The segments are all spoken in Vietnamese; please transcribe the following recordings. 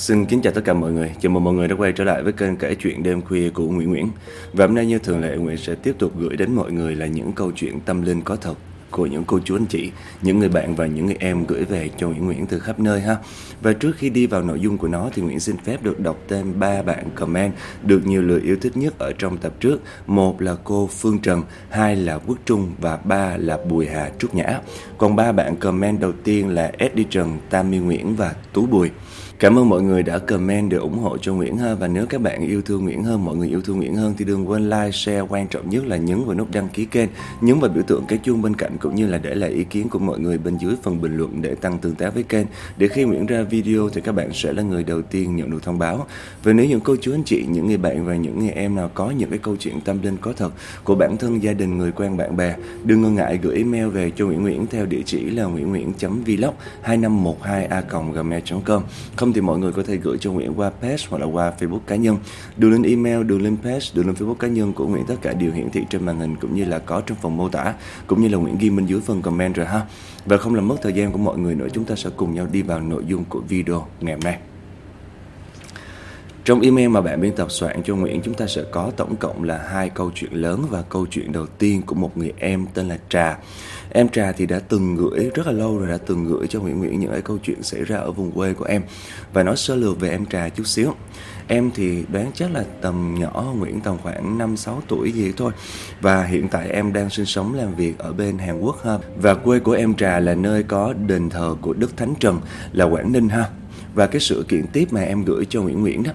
Xin kính chào tất cả mọi người. Chào mừng mọi người đã quay trở lại với kênh kể chuyện đêm khuya của Nguyễn Nguyễn. Và hôm nay như thường lệ Nguyễn sẽ tiếp tục gửi đến mọi người là những câu chuyện tâm linh có thật của những cô chú anh chị, những người bạn và những người em gửi về cho Nguyễn Nguyễn từ khắp nơi ha. Và trước khi đi vào nội dung của nó thì Nguyễn xin phép được đọc tên ba bạn comment được nhiều lượt yêu thích nhất ở trong tập trước. Một là cô Phương Trần, hai là Quốc Trung và ba là Bùi Hà Trúc Nhã. Còn ba bạn comment đầu tiên là Eddie Trần, Tammy Nguyễn và Tú Bùi. Cảm ơn mọi người đã comment để ủng hộ cho Nguyễn Hơn và nếu các bạn yêu thương Nguyễn hơn, mọi người yêu thương Nguyễn hơn thì đừng quên like, share, quan trọng nhất là nhấn vào nút đăng ký kênh, nhấn vào biểu tượng cái chuông bên cạnh cũng như là để lại ý kiến của mọi người bên dưới phần bình luận để tăng tương tác với kênh. Để khi Nguyễn ra video thì các bạn sẽ là người đầu tiên nhận được thông báo. Và nếu những cô chú anh chị, những người bạn và những người em nào có những cái câu chuyện tâm linh có thật của bản thân gia đình, người quen bạn bè, đừng ngần ngại gửi email về cho Nguyễn Nguyễn theo địa chỉ là nguyễn nguyễn.vlog 2512a.gmail.com. Không không thì mọi người có thể gửi cho Nguyễn qua page hoặc là qua Facebook cá nhân. Đường link email, đường link page, đường link Facebook cá nhân của Nguyễn tất cả đều hiển thị trên màn hình cũng như là có trong phần mô tả cũng như là Nguyễn ghi bên dưới phần comment rồi ha. Và không làm mất thời gian của mọi người nữa, chúng ta sẽ cùng nhau đi vào nội dung của video ngày hôm nay. Trong email mà bạn biên tập soạn cho Nguyễn chúng ta sẽ có tổng cộng là hai câu chuyện lớn và câu chuyện đầu tiên của một người em tên là Trà. Em Trà thì đã từng gửi, rất là lâu rồi đã từng gửi cho Nguyễn Nguyễn những cái câu chuyện xảy ra ở vùng quê của em. Và nói sơ lược về em Trà chút xíu. Em thì đoán chắc là tầm nhỏ Nguyễn tầm khoảng 5-6 tuổi gì thôi. Và hiện tại em đang sinh sống làm việc ở bên Hàn Quốc ha. Và quê của em Trà là nơi có đền thờ của Đức Thánh Trần, là Quảng Ninh ha. Và cái sự kiện tiếp mà em gửi cho Nguyễn Nguyễn đó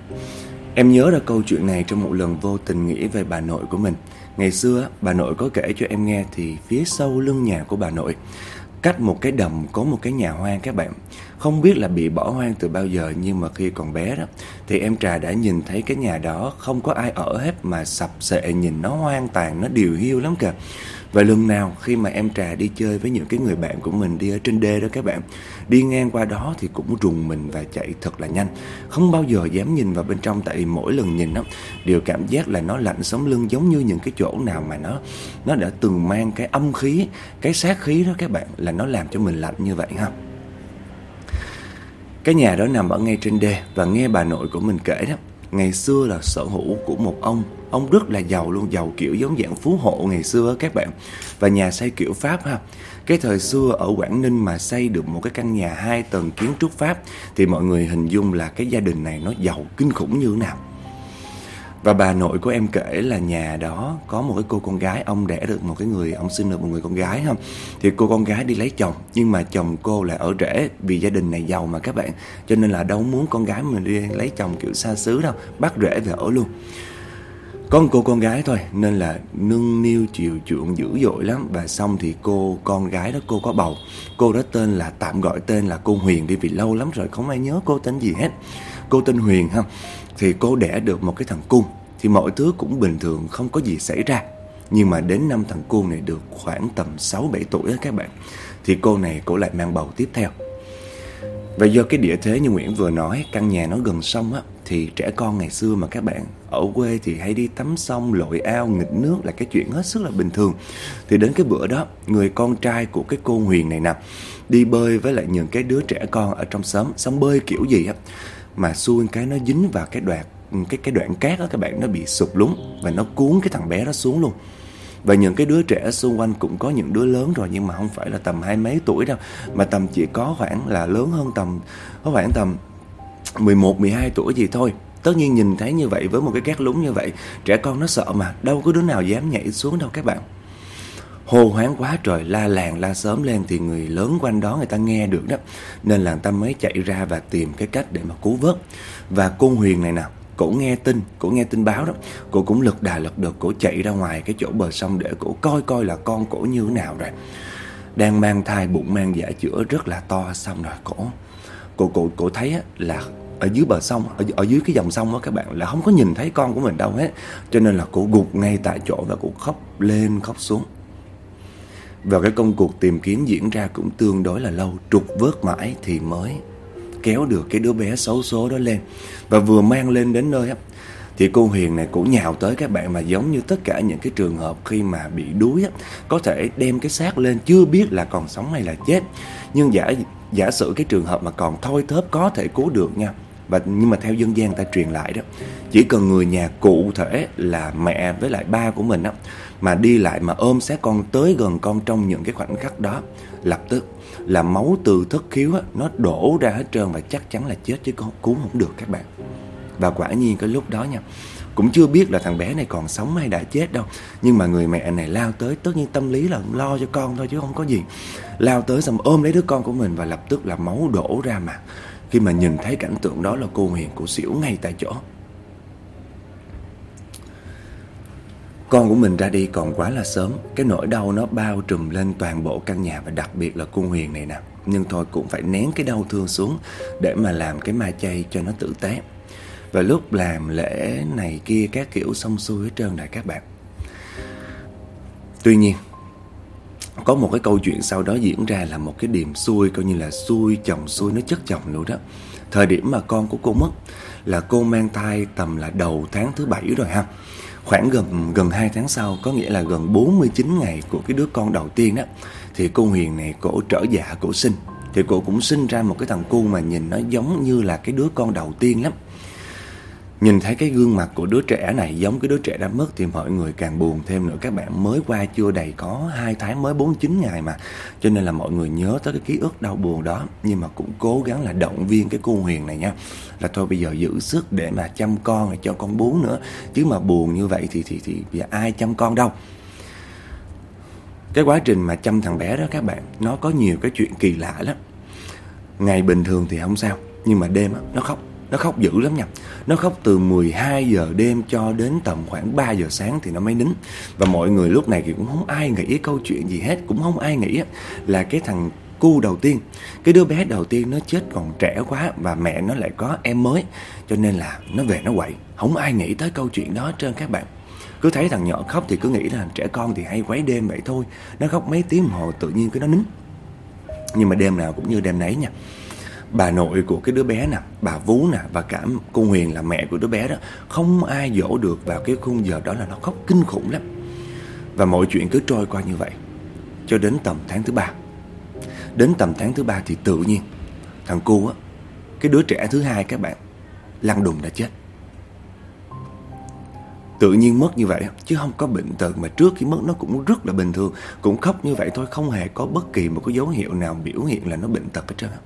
Em nhớ ra câu chuyện này trong một lần vô tình nghĩ về bà nội của mình. Ngày xưa, bà nội có kể cho em nghe thì phía sau lưng nhà của bà nội, Cách một cái đầm có một cái nhà hoang các bạn. Không biết là bị bỏ hoang từ bao giờ, Nhưng mà khi còn bé đó, Thì em Trà đã nhìn thấy cái nhà đó, Không có ai ở hết Mà sập sệ nhìn nó hoang tàn, Nó điều hiu lắm kìa và lần nào khi mà em Trà đi chơi với những cái người bạn của mình đi ở trên đê đó các bạn Đi ngang qua đó thì cũng rùng mình và chạy thật là nhanh. Không bao giờ dám nhìn vào bên trong tại vì mỗi lần nhìn đó Đều cảm giác là nó lạnh sống lưng giống như những cái chỗ nào mà nó Nó đã từng mang cái âm khí, cái sát khí đó các bạn Là nó làm cho mình lạnh như vậy ha. Cái nhà đó nằm ở ngay trên đê Và nghe bà nội của mình kể đó Ngày xưa là sở hữu của một ông Ông rất là giàu luôn, giàu kiểu giống dạng phú hộ ngày xưa các bạn. Và nhà xây kiểu Pháp ha. Cái thời xưa ở Quảng Ninh mà xây được một cái căn nhà hai tầng kiến trúc Pháp Thì mọi người hình dung là cái gia đình này nó giàu kinh khủng như thế nào. Và bà nội của em kể là nhà đó có một cái cô con gái Ông đẻ được một cái người, ông sinh được một người con gái không Thì cô con gái đi lấy chồng Nhưng mà chồng cô lại ở rễ Vì gia đình này giàu mà các bạn. Cho nên là đâu muốn con gái mình đi lấy chồng kiểu xa xứ đâu Bắt rễ về ở luôn có một cô con gái thôi, nên là nâng niu, chiều chuộng dữ dội lắm. Và xong thì cô, con gái đó, cô có bầu. Cô đó tên là, tạm gọi tên là cô Huyền đi, vì lâu lắm rồi không ai nhớ cô tên gì hết. Cô tên Huyền ha. Thì cô đẻ được một cái thằng cung. Thì mọi thứ cũng bình thường, không có gì xảy ra. Nhưng mà đến năm thằng cung này được khoảng tầm 6 7 tuổi đó các bạn. Thì cô này cô lại mang bầu tiếp theo. Và do cái địa thế như Nguyễn vừa nói, căn nhà nó gần sông á, thì trẻ con ngày xưa mà các bạn ở quê thì hay đi tắm sông, lội ao, nghịch nước là cái chuyện hết sức là bình thường. Thì đến cái bữa đó, người con trai của cái cô Huyền này nè, đi bơi với lại những cái đứa trẻ con ở trong xóm. Xóm bơi kiểu gì á? Mà xuôi cái nó dính vào cái đoạn cái cái đoạn cát đó các bạn, nó bị sụp lún và nó cuốn cái thằng bé đó xuống luôn. Và những cái đứa trẻ xung quanh cũng có những đứa lớn rồi, nhưng mà không phải là tầm hai mấy tuổi đâu, mà tầm chỉ có khoảng là lớn hơn tầm, có khoảng tầm 11 12 tuổi gì thôi. Tất nhiên nhìn thấy như vậy với một cái cát lún như vậy Trẻ con nó sợ mà Đâu có đứa nào dám nhảy xuống đâu các bạn. Hồ hoáng quá trời la làng la sớm lên Thì người lớn quanh đó người ta nghe được đó. Nên là người ta mới chạy ra và tìm cái cách để mà cứu vớt. Và cô Huyền này nè Cổ nghe tin, cổ nghe tin báo đó. Cổ cũng lực đà lực được, cổ chạy ra ngoài cái chỗ bờ sông Để cổ coi coi là con cổ như thế nào rồi. Đang mang thai bụng mang dạ chữa rất là to Xong rồi cổ. Cổ, cổ, cổ thấy là ở dưới bờ sông ở, ở dưới cái dòng sông đó các bạn là không có nhìn thấy con của mình đâu hết. Cho nên là cụ gục ngay tại chỗ và cụ khóc lên khóc xuống. Và cái công cuộc tìm kiếm diễn ra cũng tương đối là lâu trục vớt mãi thì mới kéo được cái đứa bé xấu số đó lên. Và vừa mang lên đến nơi á thì cô Huyền này cũng nhào tới các bạn mà giống như tất cả những cái trường hợp khi mà bị đuối á, có thể đem cái xác lên chưa biết là còn sống hay là chết. Nhưng giả giả sử cái trường hợp mà còn thôi thớp có thể cứu được nha và nhưng mà theo dân gian ta truyền lại đó chỉ cần người nhà cụ thể là mẹ với lại ba của mình á mà đi lại mà ôm sát con tới gần con trong những cái khoảnh khắc đó lập tức là máu từ thất khiếu á, nó đổ ra hết trơn và chắc chắn là chết chứ con cứu không được các bạn. Và quả nhiên cái lúc đó nha cũng chưa biết là thằng bé này còn sống hay đã chết đâu nhưng mà người mẹ này lao tới tất nhiên tâm lý là lo cho con thôi chứ không có gì. Lao tới xong ôm lấy đứa con của mình và lập tức là máu đổ ra mà khi mà nhìn thấy cảnh tượng đó là cô Huyền của xỉu ngay tại chỗ. Con của mình ra đi còn quá là sớm. Cái nỗi đau nó bao trùm lên toàn bộ căn nhà Và đặc biệt là cô Huyền này nè. Nhưng thôi cũng phải nén cái đau thương xuống Để mà làm cái ma chay cho nó tử tế. Và lúc làm lễ này kia các kiểu xong xuôi hết trơn này các bạn. Tuy nhiên có một cái câu chuyện sau đó diễn ra là một cái điểm xui, coi như là xui chồng, xui nó chất chồng luôn đó. Thời điểm mà con của cô mất là cô mang thai tầm là đầu tháng thứ bảy rồi ha. Khoảng gần gần 2 tháng sau, có nghĩa là gần 49 ngày của cái đứa con đầu tiên đó, thì cô Huyền này cổ trở dạ cổ sinh. Thì cô cũng sinh ra một cái thằng cu mà nhìn nó giống như là cái đứa con đầu tiên lắm. Nhìn thấy cái gương mặt của đứa trẻ này giống cái đứa trẻ đã mất thì mọi người càng buồn thêm nữa. Các bạn mới qua chưa đầy có 2 tháng mới 49 ngày mà. Cho nên là mọi người nhớ tới cái ký ức đau buồn đó. Nhưng mà cũng cố gắng là động viên cái cô Huyền này nha. Là thôi bây giờ giữ sức để mà chăm con rồi cho con bú nữa. Chứ mà buồn như vậy thì thì thì bây giờ ai chăm con đâu. Cái quá trình mà chăm thằng bé đó các bạn Nó có nhiều cái chuyện kỳ lạ lắm Ngày bình thường thì không sao Nhưng mà đêm đó, nó khóc nó khóc dữ lắm nha. Nó khóc từ 12 giờ đêm cho đến tầm khoảng 3 giờ sáng thì nó mới nín. Và mọi người lúc này thì cũng không ai nghĩ câu chuyện gì hết, Cũng không ai nghĩ là cái thằng cu đầu tiên, Cái đứa bé đầu tiên nó chết còn trẻ quá Và mẹ nó lại có em mới. Cho nên là nó về nó quậy. Không ai nghĩ tới câu chuyện đó trên các bạn. Cứ thấy thằng nhỏ khóc thì cứ nghĩ là trẻ con thì hay quấy đêm vậy thôi. Nó khóc mấy tiếng hồ tự nhiên cái nó nín. Nhưng mà đêm nào cũng như đêm nấy nha bà nội của cái đứa bé nè, bà Vú nè và cả cô Huyền là mẹ của đứa bé đó không ai dỗ được vào cái khung giờ đó là nó khóc kinh khủng lắm. Và mọi chuyện cứ trôi qua như vậy cho đến tầm tháng thứ ba. Đến tầm tháng thứ ba thì tự nhiên thằng cu á, cái đứa trẻ thứ hai các bạn lăn đùng đã chết. Tự nhiên mất như vậy chứ không có bệnh tật mà trước khi mất nó cũng rất là bình thường, cũng khóc như vậy thôi, không hề có bất kỳ một cái dấu hiệu nào biểu hiện là nó bệnh tật hết trơn á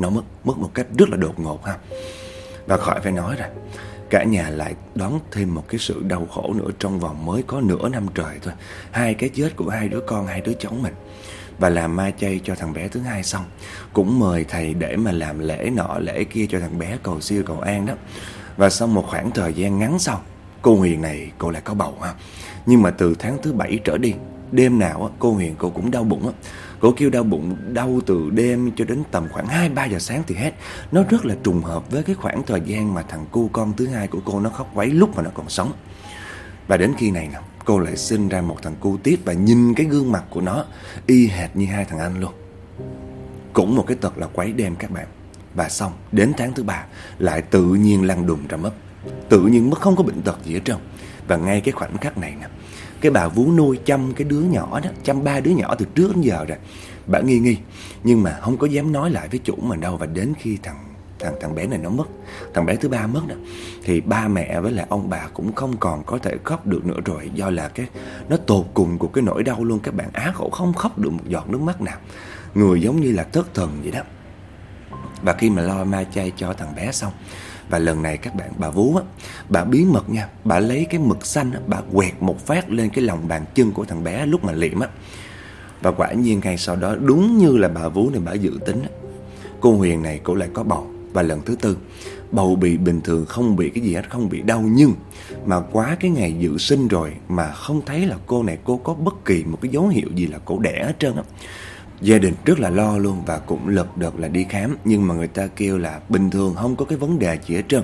nó mất mất một cách rất là đột ngột ha. Và khỏi phải nói rồi, cả nhà lại đón thêm một cái sự đau khổ nữa trong vòng mới có nửa năm trời thôi. Hai cái chết của hai đứa con, hai đứa cháu mình. Và làm ma chay cho thằng bé thứ hai xong, cũng mời thầy để mà làm lễ nọ, lễ kia cho thằng bé cầu siêu cầu an đó. Và sau một khoảng thời gian ngắn sau, cô Huyền này cô lại có bầu ha. Nhưng mà từ tháng thứ bảy trở đi, đêm nào cô Huyền cô cũng đau bụng Cô kêu đau bụng, đau từ đêm cho đến tầm khoảng 2-3 giờ sáng thì hết. Nó rất là trùng hợp với cái khoảng thời gian mà thằng cu con thứ hai của cô nó khóc quấy lúc mà nó còn sống. Và đến khi này nè, cô lại sinh ra một thằng cu tiếp và nhìn cái gương mặt của nó y hệt như hai thằng anh luôn. Cũng một cái tật là quấy đêm các bạn. Và xong, đến tháng thứ ba, lại tự nhiên lăn đùng ra mất. Tự nhiên mất, không có bệnh tật gì hết trơn. Và ngay cái khoảnh khắc này nè cái bà vú nuôi chăm cái đứa nhỏ đó, chăm ba đứa nhỏ từ trước đến giờ rồi. Bà nghi nghi, nhưng mà không có dám nói lại với chủ mình đâu, và đến khi thằng thằng thằng bé này nó mất, thằng bé thứ ba mất đó, thì ba mẹ với lại ông bà cũng không còn có thể khóc được nữa rồi, do là cái, nó tột cùng của cái nỗi đau luôn. Các bạn á khổ không khóc được một giọt nước mắt nào. Người giống như là thất thần vậy đó. Và khi mà lo ma chay cho thằng bé xong và lần này các bạn bà vú á bà bí mật nha bà lấy cái mực xanh á, bà quẹt một phát lên cái lòng bàn chân của thằng bé lúc mà liệm á. Và quả nhiên ngay sau đó đúng như là bà vú này bà dự tính á, cô huyền này cô lại có bầu và lần thứ tư bầu bị bình thường không bị cái gì hết không bị đau nhưng mà quá cái ngày dự sinh rồi mà không thấy là cô này cô có bất kỳ một cái dấu hiệu gì là cô đẻ hết trơn á. Gia đình rất là lo luôn và cũng lật đật là đi khám, Nhưng mà người ta kêu là bình thường, không có cái vấn đề gì hết trơn.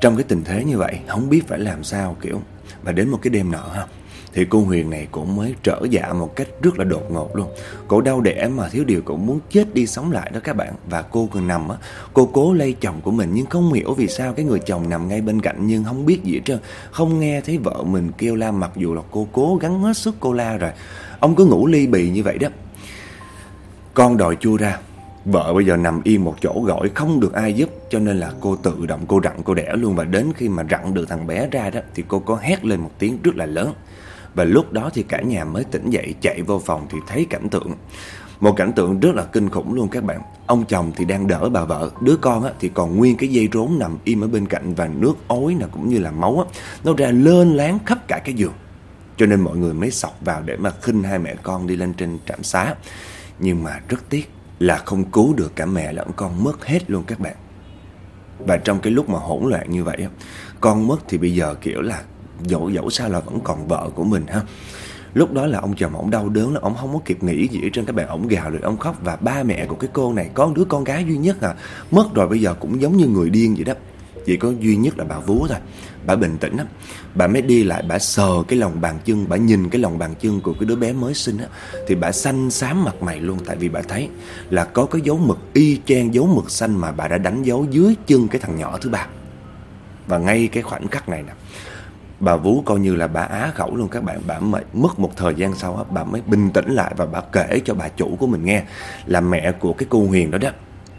Trong cái tình thế như vậy, không biết phải làm sao, kiểu. Và đến một cái đêm nọ ha, Thì cô Huyền này cũng mới trở dạ một cách rất là đột ngột luôn. Cổ đau đẻ mà thiếu điều cũng muốn chết đi sống lại đó các bạn. Và cô còn nằm á, Cô cố lay chồng của mình, nhưng không hiểu vì sao Cái người chồng nằm ngay bên cạnh nhưng không biết gì hết trơn. Không nghe thấy vợ mình kêu la, mặc dù là cô cố gắng hết sức cô la rồi. Ông cứ ngủ ly bì như vậy đó con đòi chua ra. Vợ bây giờ nằm yên một chỗ gọi không được ai giúp Cho nên là cô tự động cô rặn cô đẻ luôn. Và đến khi mà rặn được thằng bé ra đó Thì cô có hét lên một tiếng rất là lớn. Và lúc đó thì cả nhà mới tỉnh dậy chạy vô phòng thì thấy cảnh tượng. Một cảnh tượng rất là kinh khủng luôn các bạn. Ông chồng thì đang đỡ bà vợ Đứa con á, thì còn nguyên cái dây rốn nằm im ở bên cạnh Và nước ối nè cũng như là máu á, Nó ra lên láng khắp cả cái giường. Cho nên mọi người mới sọc vào để mà khinh hai mẹ con đi lên trên trạm xá. Nhưng mà rất tiếc là không cứu được cả mẹ lẫn con mất hết luôn các bạn. Và trong cái lúc mà hỗn loạn như vậy Con mất thì bây giờ kiểu là dẫu dẫu sao là vẫn còn vợ của mình ha. Lúc đó là ông chồng ông đau đớn là ông không có kịp nghĩ gì ở trên các bạn ông gào rồi ông khóc. Và ba mẹ của cái cô này, có đứa con gái duy nhất à mất rồi, bây giờ cũng giống như người điên vậy đó. Chỉ có duy nhất là bà vú thôi bà bình tĩnh lắm bà mới đi lại, bà sờ cái lòng bàn chân, bà nhìn cái lòng bàn chân của cái đứa bé mới sinh á, thì bà xanh xám mặt mày luôn, tại vì bà thấy là có cái dấu mực y chang dấu mực xanh mà bà đã đánh dấu dưới chân cái thằng nhỏ thứ ba. Và ngay cái khoảnh khắc này nè, bà vú coi như là bà á khẩu luôn các bạn. Bà mới mất một thời gian sau á, bà mới bình tĩnh lại và bà kể cho bà chủ của mình nghe là mẹ của cái cô huyền đó đó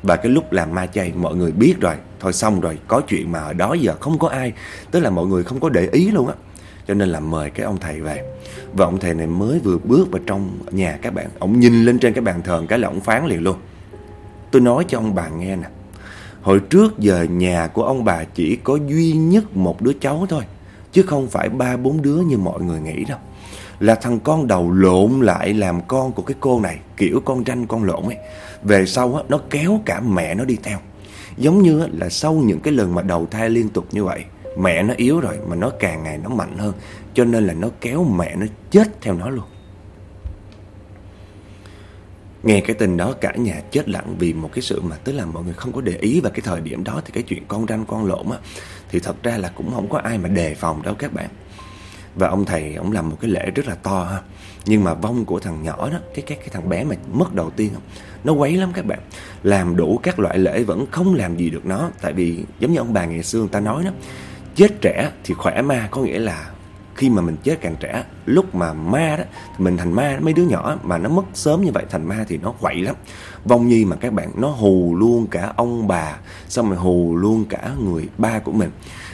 và cái lúc làm ma chay, mọi người biết rồi. Thôi xong rồi, có chuyện mà ở đó giờ không có ai. Tức là mọi người không có để ý luôn á. Cho nên là mời cái ông thầy về. Và ông thầy này mới vừa bước vào trong nhà các bạn. Ông nhìn lên trên cái bàn thờ cái là ông phán liền luôn. Tôi nói cho ông bà nghe nè. Hồi trước giờ nhà của ông bà chỉ có duy nhất một đứa cháu thôi. Chứ không phải ba bốn đứa như mọi người nghĩ đâu. Là thằng con đầu lộn lại làm con của cái cô này. Kiểu con tranh con lộn ấy. Về sau á, nó kéo cả mẹ nó đi theo Giống như là sau những cái lần mà đầu thai liên tục như vậy Mẹ nó yếu rồi mà nó càng ngày nó mạnh hơn Cho nên là nó kéo mẹ nó chết theo nó luôn Nghe cái tin đó cả nhà chết lặng vì một cái sự mà tức là mọi người không có để ý và cái thời điểm đó thì cái chuyện con ranh con lộn á thì thật ra là cũng không có ai mà đề phòng đâu các bạn. Và ông thầy ông làm một cái lễ rất là to ha. Nhưng mà vong của thằng nhỏ đó, cái cái cái thằng bé mà mất đầu tiên nó quấy lắm các bạn. Làm đủ các loại lễ vẫn không làm gì được nó. Tại vì giống như ông bà ngày xưa người ta nói đó, chết trẻ thì khỏe ma có nghĩa là khi mà mình chết càng trẻ lúc mà ma đó thì mình thành ma mấy đứa nhỏ mà nó mất sớm như vậy thành ma thì nó quậy lắm. Vong nhi mà các bạn nó hù luôn cả ông bà xong rồi hù luôn cả người ba của mình.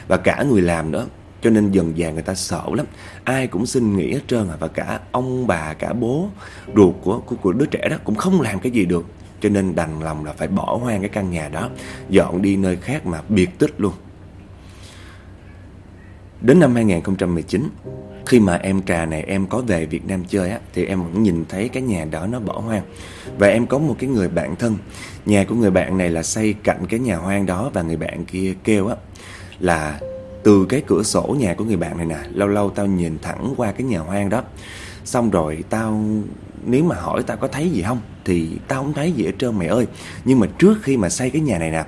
Và cả người làm nữa cho nên dần dần người ta sợ lắm. Ai cũng xin nghỉ hết trơn à và cả ông bà cả bố ruột của, của của đứa trẻ đó cũng không làm cái gì được. Cho nên đành lòng là phải bỏ hoang cái căn nhà đó dọn đi nơi khác mà biệt tích luôn. Đến năm 2019 Khi mà em trà này em có về Việt Nam chơi á Thì em vẫn nhìn thấy cái nhà đó nó bỏ hoang. Và em có một cái người bạn thân. Nhà của người bạn này là xây cạnh cái nhà hoang đó Và người bạn kia kêu á Là từ cái cửa sổ nhà của người bạn này nè, Lâu lâu tao nhìn thẳng qua cái nhà hoang đó. Xong rồi tao, Nếu mà hỏi tao có thấy gì không, Thì tao không thấy gì hết trơn mày ơi. Nhưng mà trước khi mà xây cái nhà này nè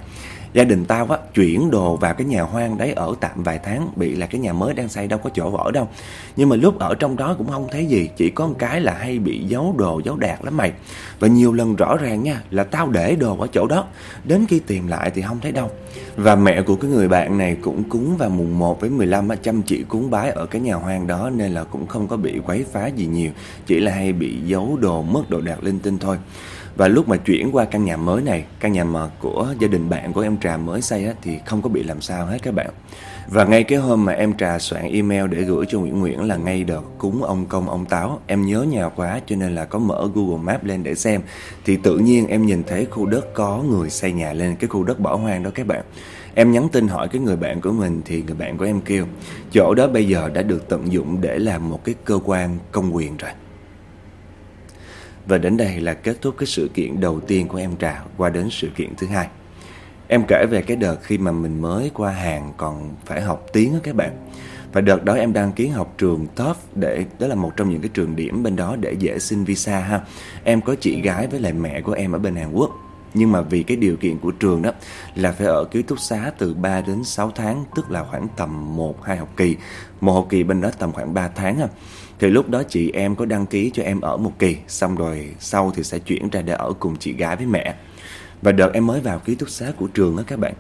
Gia đình tao á, chuyển đồ vào cái nhà hoang đấy ở tạm vài tháng, Bị là cái nhà mới đang xây, đâu có chỗ ở đâu. Nhưng mà lúc ở trong đó cũng không thấy gì, Chỉ có một cái là hay bị giấu đồ, giấu đạt lắm mày. Và nhiều lần rõ ràng nha, Là tao để đồ ở chỗ đó. Đến khi tìm lại thì không thấy đâu. Và mẹ của cái người bạn này cũng cúng vào mùng 1 với 15 Chăm chỉ cúng bái ở cái nhà hoang đó, Nên là cũng không có bị quấy phá gì nhiều. Chỉ là hay bị giấu đồ, mất đồ đạc linh tinh thôi và lúc mà chuyển qua căn nhà mới này, căn nhà mà của gia đình bạn của em Trà mới xây á, thì không có bị làm sao hết các bạn. Và ngay cái hôm mà em Trà soạn email để gửi cho Nguyễn Nguyễn là ngay đợt cúng ông công ông táo. Em nhớ nhà quá cho nên là có mở Google Maps lên để xem. Thì tự nhiên em nhìn thấy khu đất có người xây nhà lên cái khu đất bỏ hoang đó các bạn. Em nhắn tin hỏi cái người bạn của mình thì người bạn của em kêu Chỗ đó bây giờ đã được tận dụng để làm một cái cơ quan công quyền rồi và đến đây là kết thúc cái sự kiện đầu tiên của em Trà qua đến sự kiện thứ hai. Em kể về cái đợt khi mà mình mới qua hàng còn phải học tiếng á các bạn. Và đợt đó em đăng ký học trường top để đó là một trong những cái trường điểm bên đó để dễ xin visa ha. Em có chị gái với lại mẹ của em ở bên Hàn Quốc. Nhưng mà vì cái điều kiện của trường đó là phải ở ký túc xá từ 3 đến 6 tháng, tức là khoảng tầm 1 2 học kỳ. Một học kỳ bên đó tầm khoảng 3 tháng ha thì lúc đó chị em có đăng ký cho em ở một kỳ, Xong rồi sau thì sẽ chuyển ra để ở cùng chị gái với mẹ. Và đợt em mới vào ký túc xá của trường đó các bạn.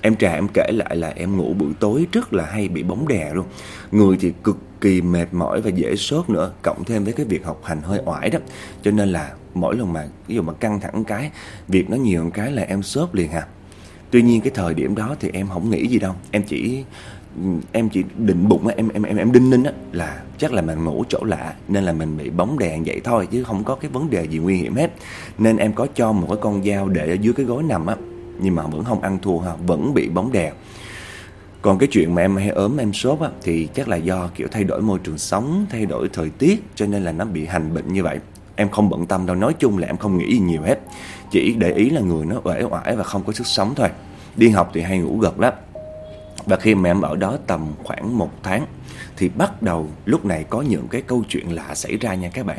Em Trà em kể lại là em ngủ buổi tối rất là hay, bị bóng đè luôn. Người thì cực kỳ mệt mỏi và dễ sốt nữa, Cộng thêm với cái việc học hành hơi oải đó. Cho nên là mỗi lần mà, ví dụ mà căng thẳng cái, Việc nó nhiều cái là em sốt liền hà Tuy nhiên cái thời điểm đó thì em không nghĩ gì đâu, Em chỉ em chỉ định bụng em em em em đinh ninh á, là chắc là mình ngủ chỗ lạ, nên là mình bị bóng đèn vậy thôi, chứ không có cái vấn đề gì nguy hiểm hết. Nên em có cho một cái con dao để ở dưới cái gối nằm á, nhưng mà vẫn không ăn thua ha, vẫn bị bóng đèn. Còn cái chuyện mà em hay ốm, em sốt á, thì chắc là do kiểu thay đổi môi trường sống, thay đổi thời tiết, cho nên là nó bị hành bệnh như vậy. Em không bận tâm đâu, nói chung là em không nghĩ gì nhiều hết. Chỉ để ý là người nó uể oải và không có sức sống thôi. Đi học thì hay ngủ gật lắm và khi mà em ở đó tầm khoảng một tháng Thì bắt đầu lúc này có những cái câu chuyện lạ xảy ra nha các bạn.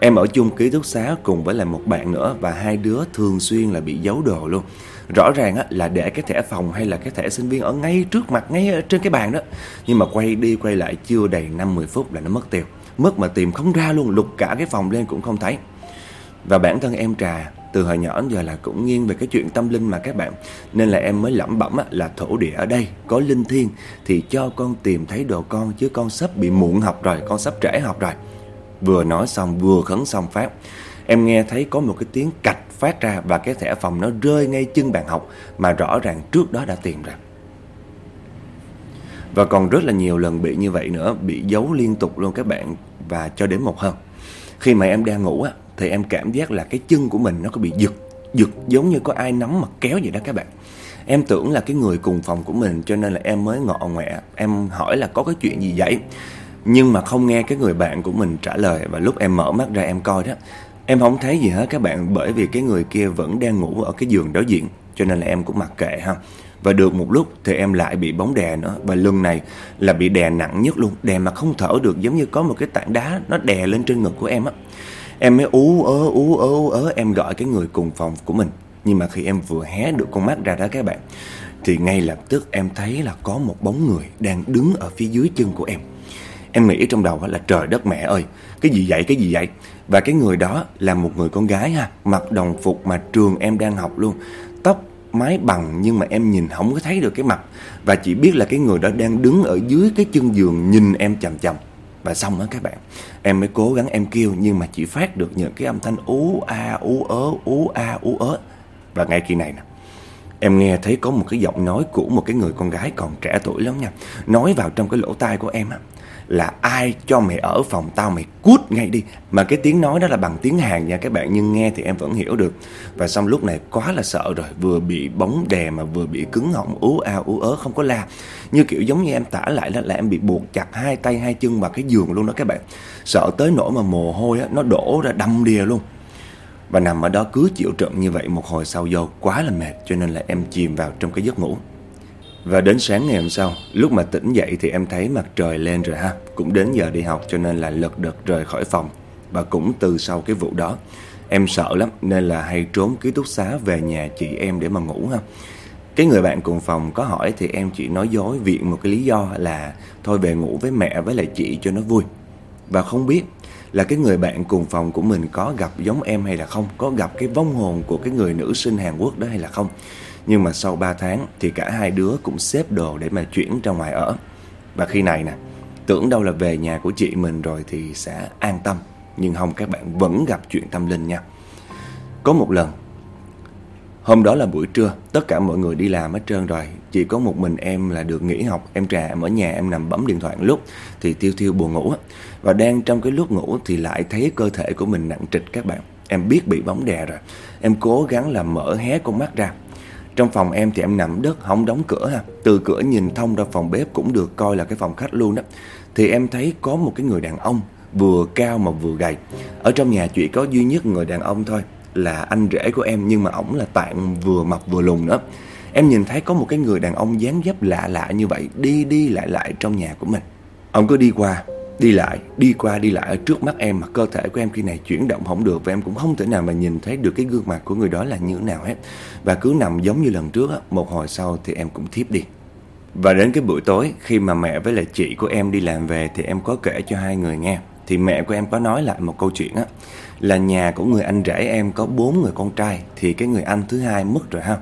Em ở chung ký túc xá cùng với là một bạn nữa Và hai đứa thường xuyên là bị giấu đồ luôn. Rõ ràng á, là để cái thẻ phòng hay là cái thẻ sinh viên ở ngay trước mặt, ngay ở trên cái bàn đó. Nhưng mà quay đi quay lại chưa đầy 5-10 phút là nó mất tiêu. Mất mà tìm không ra luôn, lục cả cái phòng lên cũng không thấy. Và bản thân em Trà, từ hồi nhỏ đến giờ là cũng nghiêng về cái chuyện tâm linh mà các bạn. Nên là em mới lẩm bẩm là thổ địa ở đây, có linh thiêng, thì cho con tìm thấy đồ con, chứ con sắp bị muộn học rồi, con sắp trễ học rồi. Vừa nói xong, vừa khấn xong phát em nghe thấy có một cái tiếng cạch phát ra và cái thẻ phòng nó rơi ngay chân bàn học mà rõ ràng trước đó đã tìm ra. Và còn rất là nhiều lần bị như vậy nữa, bị giấu liên tục luôn các bạn, và cho đến một hôm. Khi mà em đang ngủ á thì em cảm giác là cái chân của mình nó có bị giật giật giống như có ai nắm mà kéo vậy đó các bạn. Em tưởng là cái người cùng phòng của mình cho nên là em mới ngọ ngoẹ. Em hỏi là có cái chuyện gì vậy? Nhưng mà không nghe cái người bạn của mình trả lời và lúc em mở mắt ra em coi đó, em không thấy gì hết các bạn, bởi vì cái người kia vẫn đang ngủ ở cái giường đối diện, cho nên là em cũng mặc kệ ha. Và được một lúc thì em lại bị bóng đè nữa, Và lần này là bị đè nặng nhất luôn, Đè mà không thở được, giống như có một cái tảng đá Nó đè lên trên ngực của em á. Em mới ú ớ ú ớ ú ớ, Em gọi cái người cùng phòng của mình. Nhưng mà khi em vừa hé được con mắt ra đó các bạn, Thì ngay lập tức em thấy là có một bóng người Đang đứng ở phía dưới chân của em. Em nghĩ trong đầu là, trời đất mẹ ơi, Cái gì vậy, cái gì vậy? Và cái người đó là một người con gái ha, Mặc đồng phục mà trường em đang học luôn. Tóc mái bằng nhưng mà em nhìn không có thấy được cái mặt. Và chỉ biết là cái người đó đang đứng ở dưới cái chân giường nhìn em chằm chằm. Và xong đó các bạn, Em mới cố gắng em kêu nhưng mà chỉ phát được những cái âm thanh ú a, ú ớ, ú a, ú ớ. Và ngay kỳ này nè, Em nghe thấy có một cái giọng nói của một cái người con gái còn trẻ tuổi lắm nha. Nói vào trong cái lỗ tai của em á là ai cho mày ở phòng tao mày cút ngay đi. Mà cái tiếng nói đó là bằng tiếng hàn nha các bạn nhưng nghe thì em vẫn hiểu được. Và xong lúc này quá là sợ rồi vừa bị bóng đè mà vừa bị cứng họng ú ao ú ớ không có la. Như kiểu giống như em tả lại đó là em bị buộc chặt hai tay hai chân vào cái giường luôn đó các bạn. Sợ tới nỗi mà mồ hôi á, nó đổ ra đâm đìa luôn. Và nằm ở đó cứ chịu trận như vậy một hồi sau vô quá là mệt cho nên là em chìm vào trong cái giấc ngủ và đến sáng ngày hôm sau, lúc mà tỉnh dậy thì em thấy mặt trời lên rồi ha. Cũng đến giờ đi học cho nên là lật đật rời khỏi phòng. Và cũng từ sau cái vụ đó, em sợ lắm nên là hay trốn ký túc xá về nhà chị em để mà ngủ ha. Cái người bạn cùng phòng có hỏi thì em chỉ nói dối viện một cái lý do là thôi về ngủ với mẹ với lại chị cho nó vui. Và không biết là cái người bạn cùng phòng của mình có gặp giống em hay là không, có gặp cái vong hồn của cái người nữ sinh Hàn Quốc đó hay là không. Nhưng mà sau 3 tháng thì cả hai đứa cũng xếp đồ để mà chuyển ra ngoài ở. Và khi này nè, tưởng đâu là về nhà của chị mình rồi thì sẽ an tâm. Nhưng không các bạn vẫn gặp chuyện tâm linh nha. Có một lần, hôm đó là buổi trưa, tất cả mọi người đi làm hết trơn rồi. Chỉ có một mình em là được nghỉ học, em trà em ở nhà em nằm bấm điện thoại lúc thì tiêu tiêu buồn ngủ. Và đang trong cái lúc ngủ thì lại thấy cơ thể của mình nặng trịch các bạn. Em biết bị bóng đè rồi. Em cố gắng là mở hé con mắt ra trong phòng em thì em nằm đất, không đóng cửa ha Từ cửa nhìn thông ra phòng bếp cũng được, coi là cái phòng khách luôn đó. Thì em thấy có một cái người đàn ông, Vừa cao mà vừa gầy. Ở trong nhà chỉ có duy nhất người đàn ông thôi, Là anh rể của em, Nhưng mà ổng là tạng vừa mập vừa lùn đó Em nhìn thấy có một cái người đàn ông dáng dấp lạ lạ như vậy, Đi đi lại lại trong nhà của mình. Ông cứ đi qua đi lại, đi qua đi lại ở trước mắt em mà cơ thể của em khi này chuyển động không được và em cũng không thể nào mà nhìn thấy được cái gương mặt của người đó là như thế nào hết. Và cứ nằm giống như lần trước á, một hồi sau thì em cũng thiếp đi. Và đến cái buổi tối khi mà mẹ với lại chị của em đi làm về thì em có kể cho hai người nghe. Thì mẹ của em có nói lại một câu chuyện á là nhà của người anh rể em có bốn người con trai thì cái người anh thứ hai mất rồi ha.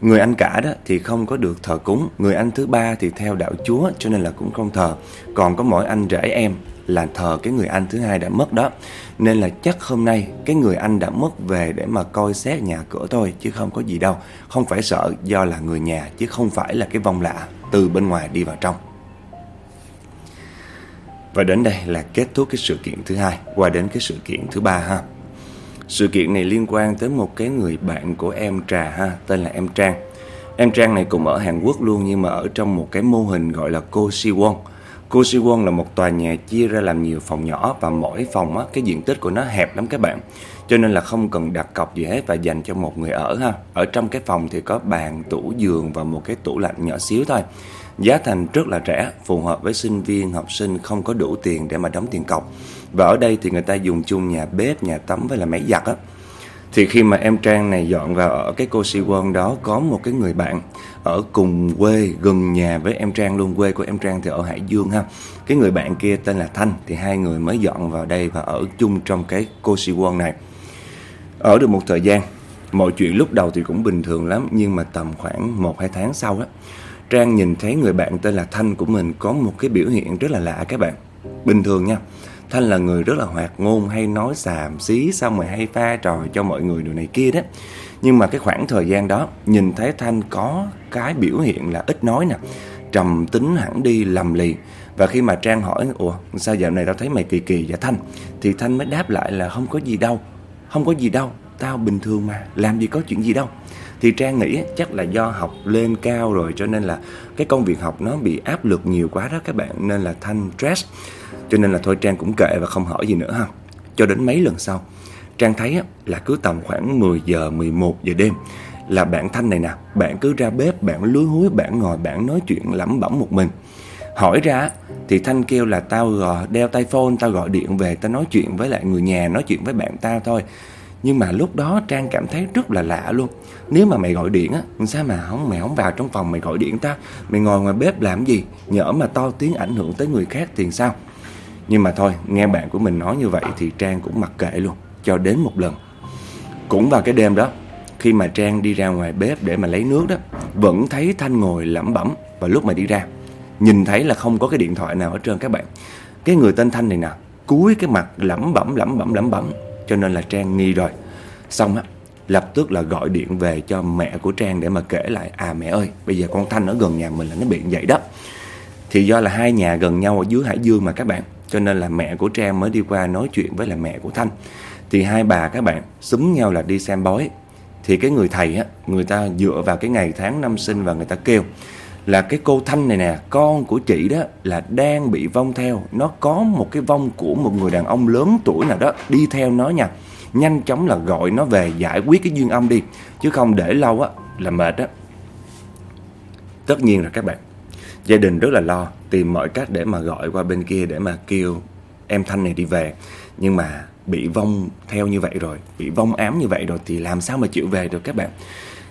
Người anh cả đó thì không có được thờ cúng. Người anh thứ ba thì theo đạo chúa, cho nên là cũng không thờ. Còn có mỗi anh rể em là thờ cái người anh thứ hai đã mất đó. Nên là chắc hôm nay cái người anh đã mất về để mà coi xét nhà cửa thôi, Chứ không có gì đâu. Không phải sợ do là người nhà, chứ không phải là cái vong lạ từ bên ngoài đi vào trong. Và đến đây là kết thúc cái sự kiện thứ hai. Qua đến cái sự kiện thứ ba ha sự kiện này liên quan tới một cái người bạn của em Trà ha, tên là em Trang. Em Trang này cũng ở Hàn Quốc luôn nhưng mà ở trong một cái mô hình gọi là Cô Siwon. Cô Siwon là một tòa nhà chia ra làm nhiều phòng nhỏ và mỗi phòng á, cái diện tích của nó hẹp lắm các bạn. Cho nên là không cần đặt cọc gì hết và dành cho một người ở ha. Ở trong cái phòng thì có bàn, tủ giường và một cái tủ lạnh nhỏ xíu thôi. Giá thành rất là rẻ, phù hợp với sinh viên, học sinh không có đủ tiền để mà đóng tiền cọc. Và ở đây thì người ta dùng chung nhà bếp, nhà tắm với là máy giặt á. Thì khi mà em Trang này dọn vào ở cái cô si Won đó có một cái người bạn ở cùng quê gần nhà với em Trang luôn quê của em Trang thì ở Hải Dương ha. Cái người bạn kia tên là Thanh thì hai người mới dọn vào đây và ở chung trong cái cô si Won này. Ở được một thời gian, mọi chuyện lúc đầu thì cũng bình thường lắm nhưng mà tầm khoảng 1 2 tháng sau á Trang nhìn thấy người bạn tên là Thanh của mình có một cái biểu hiện rất là lạ các bạn. Bình thường nha. Thanh là người rất là hoạt ngôn hay nói xàm xí xong rồi hay pha trò cho mọi người điều này kia đó. Nhưng mà cái khoảng thời gian đó nhìn thấy Thanh có cái biểu hiện là ít nói nè, trầm tính hẳn đi lầm lì. Và khi mà Trang hỏi Ủa sao dạo này tao thấy mày kỳ kỳ vậy Thanh Thì Thanh mới đáp lại là không có gì đâu Không có gì đâu Tao bình thường mà Làm gì có chuyện gì đâu thì Trang nghĩ chắc là do học lên cao rồi cho nên là cái công việc học nó bị áp lực nhiều quá đó các bạn nên là Thanh stress cho nên là thôi Trang cũng kệ và không hỏi gì nữa ha. Cho đến mấy lần sau, Trang thấy là cứ tầm khoảng 10 giờ 11 giờ đêm là bạn Thanh này nè, bạn cứ ra bếp, bạn lúi húi, bạn ngồi, bạn nói chuyện lẩm bẩm một mình. Hỏi ra thì Thanh kêu là tao gọi đeo tay phone, tao gọi điện về, tao nói chuyện với lại người nhà, nói chuyện với bạn tao thôi. Nhưng mà lúc đó Trang cảm thấy rất là lạ luôn. Nếu mà mày gọi điện á Sao mà không, mày không vào trong phòng mày gọi điện ta? Mày ngồi ngoài bếp làm gì? Nhỡ mà to tiếng ảnh hưởng tới người khác thì sao? Nhưng mà thôi, nghe bạn của mình nói như vậy Thì Trang cũng mặc kệ luôn, Cho đến một lần. Cũng vào cái đêm đó, Khi mà Trang đi ra ngoài bếp để mà lấy nước đó, Vẫn thấy Thanh ngồi lẩm bẩm Và lúc mà đi ra. Nhìn thấy là không có cái điện thoại nào ở trên các bạn. Cái người tên Thanh này nè, Cúi cái mặt lẩm bẩm lẩm bẩm lẩm bẩm, cho nên là Trang nghi rồi. Xong á, lập tức là gọi điện về cho mẹ của Trang để mà kể lại. À mẹ ơi, bây giờ con Thanh ở gần nhà mình là nó bị vậy đó. Thì do là hai nhà gần nhau ở dưới Hải Dương mà các bạn. Cho nên là mẹ của Trang mới đi qua nói chuyện với là mẹ của Thanh Thì hai bà các bạn xúm nhau là đi xem bói Thì cái người thầy á Người ta dựa vào cái ngày tháng năm sinh và người ta kêu là cái cô Thanh này nè, con của chị đó là đang bị vong theo. Nó có một cái vong của một người đàn ông lớn tuổi nào đó đi theo nó nha. Nhanh chóng là gọi nó về giải quyết cái duyên âm đi. Chứ không để lâu á là mệt á. Tất nhiên rồi các bạn. Gia đình rất là lo tìm mọi cách để mà gọi qua bên kia để mà kêu em Thanh này đi về. Nhưng mà bị vong theo như vậy rồi, bị vong ám như vậy rồi thì làm sao mà chịu về được các bạn.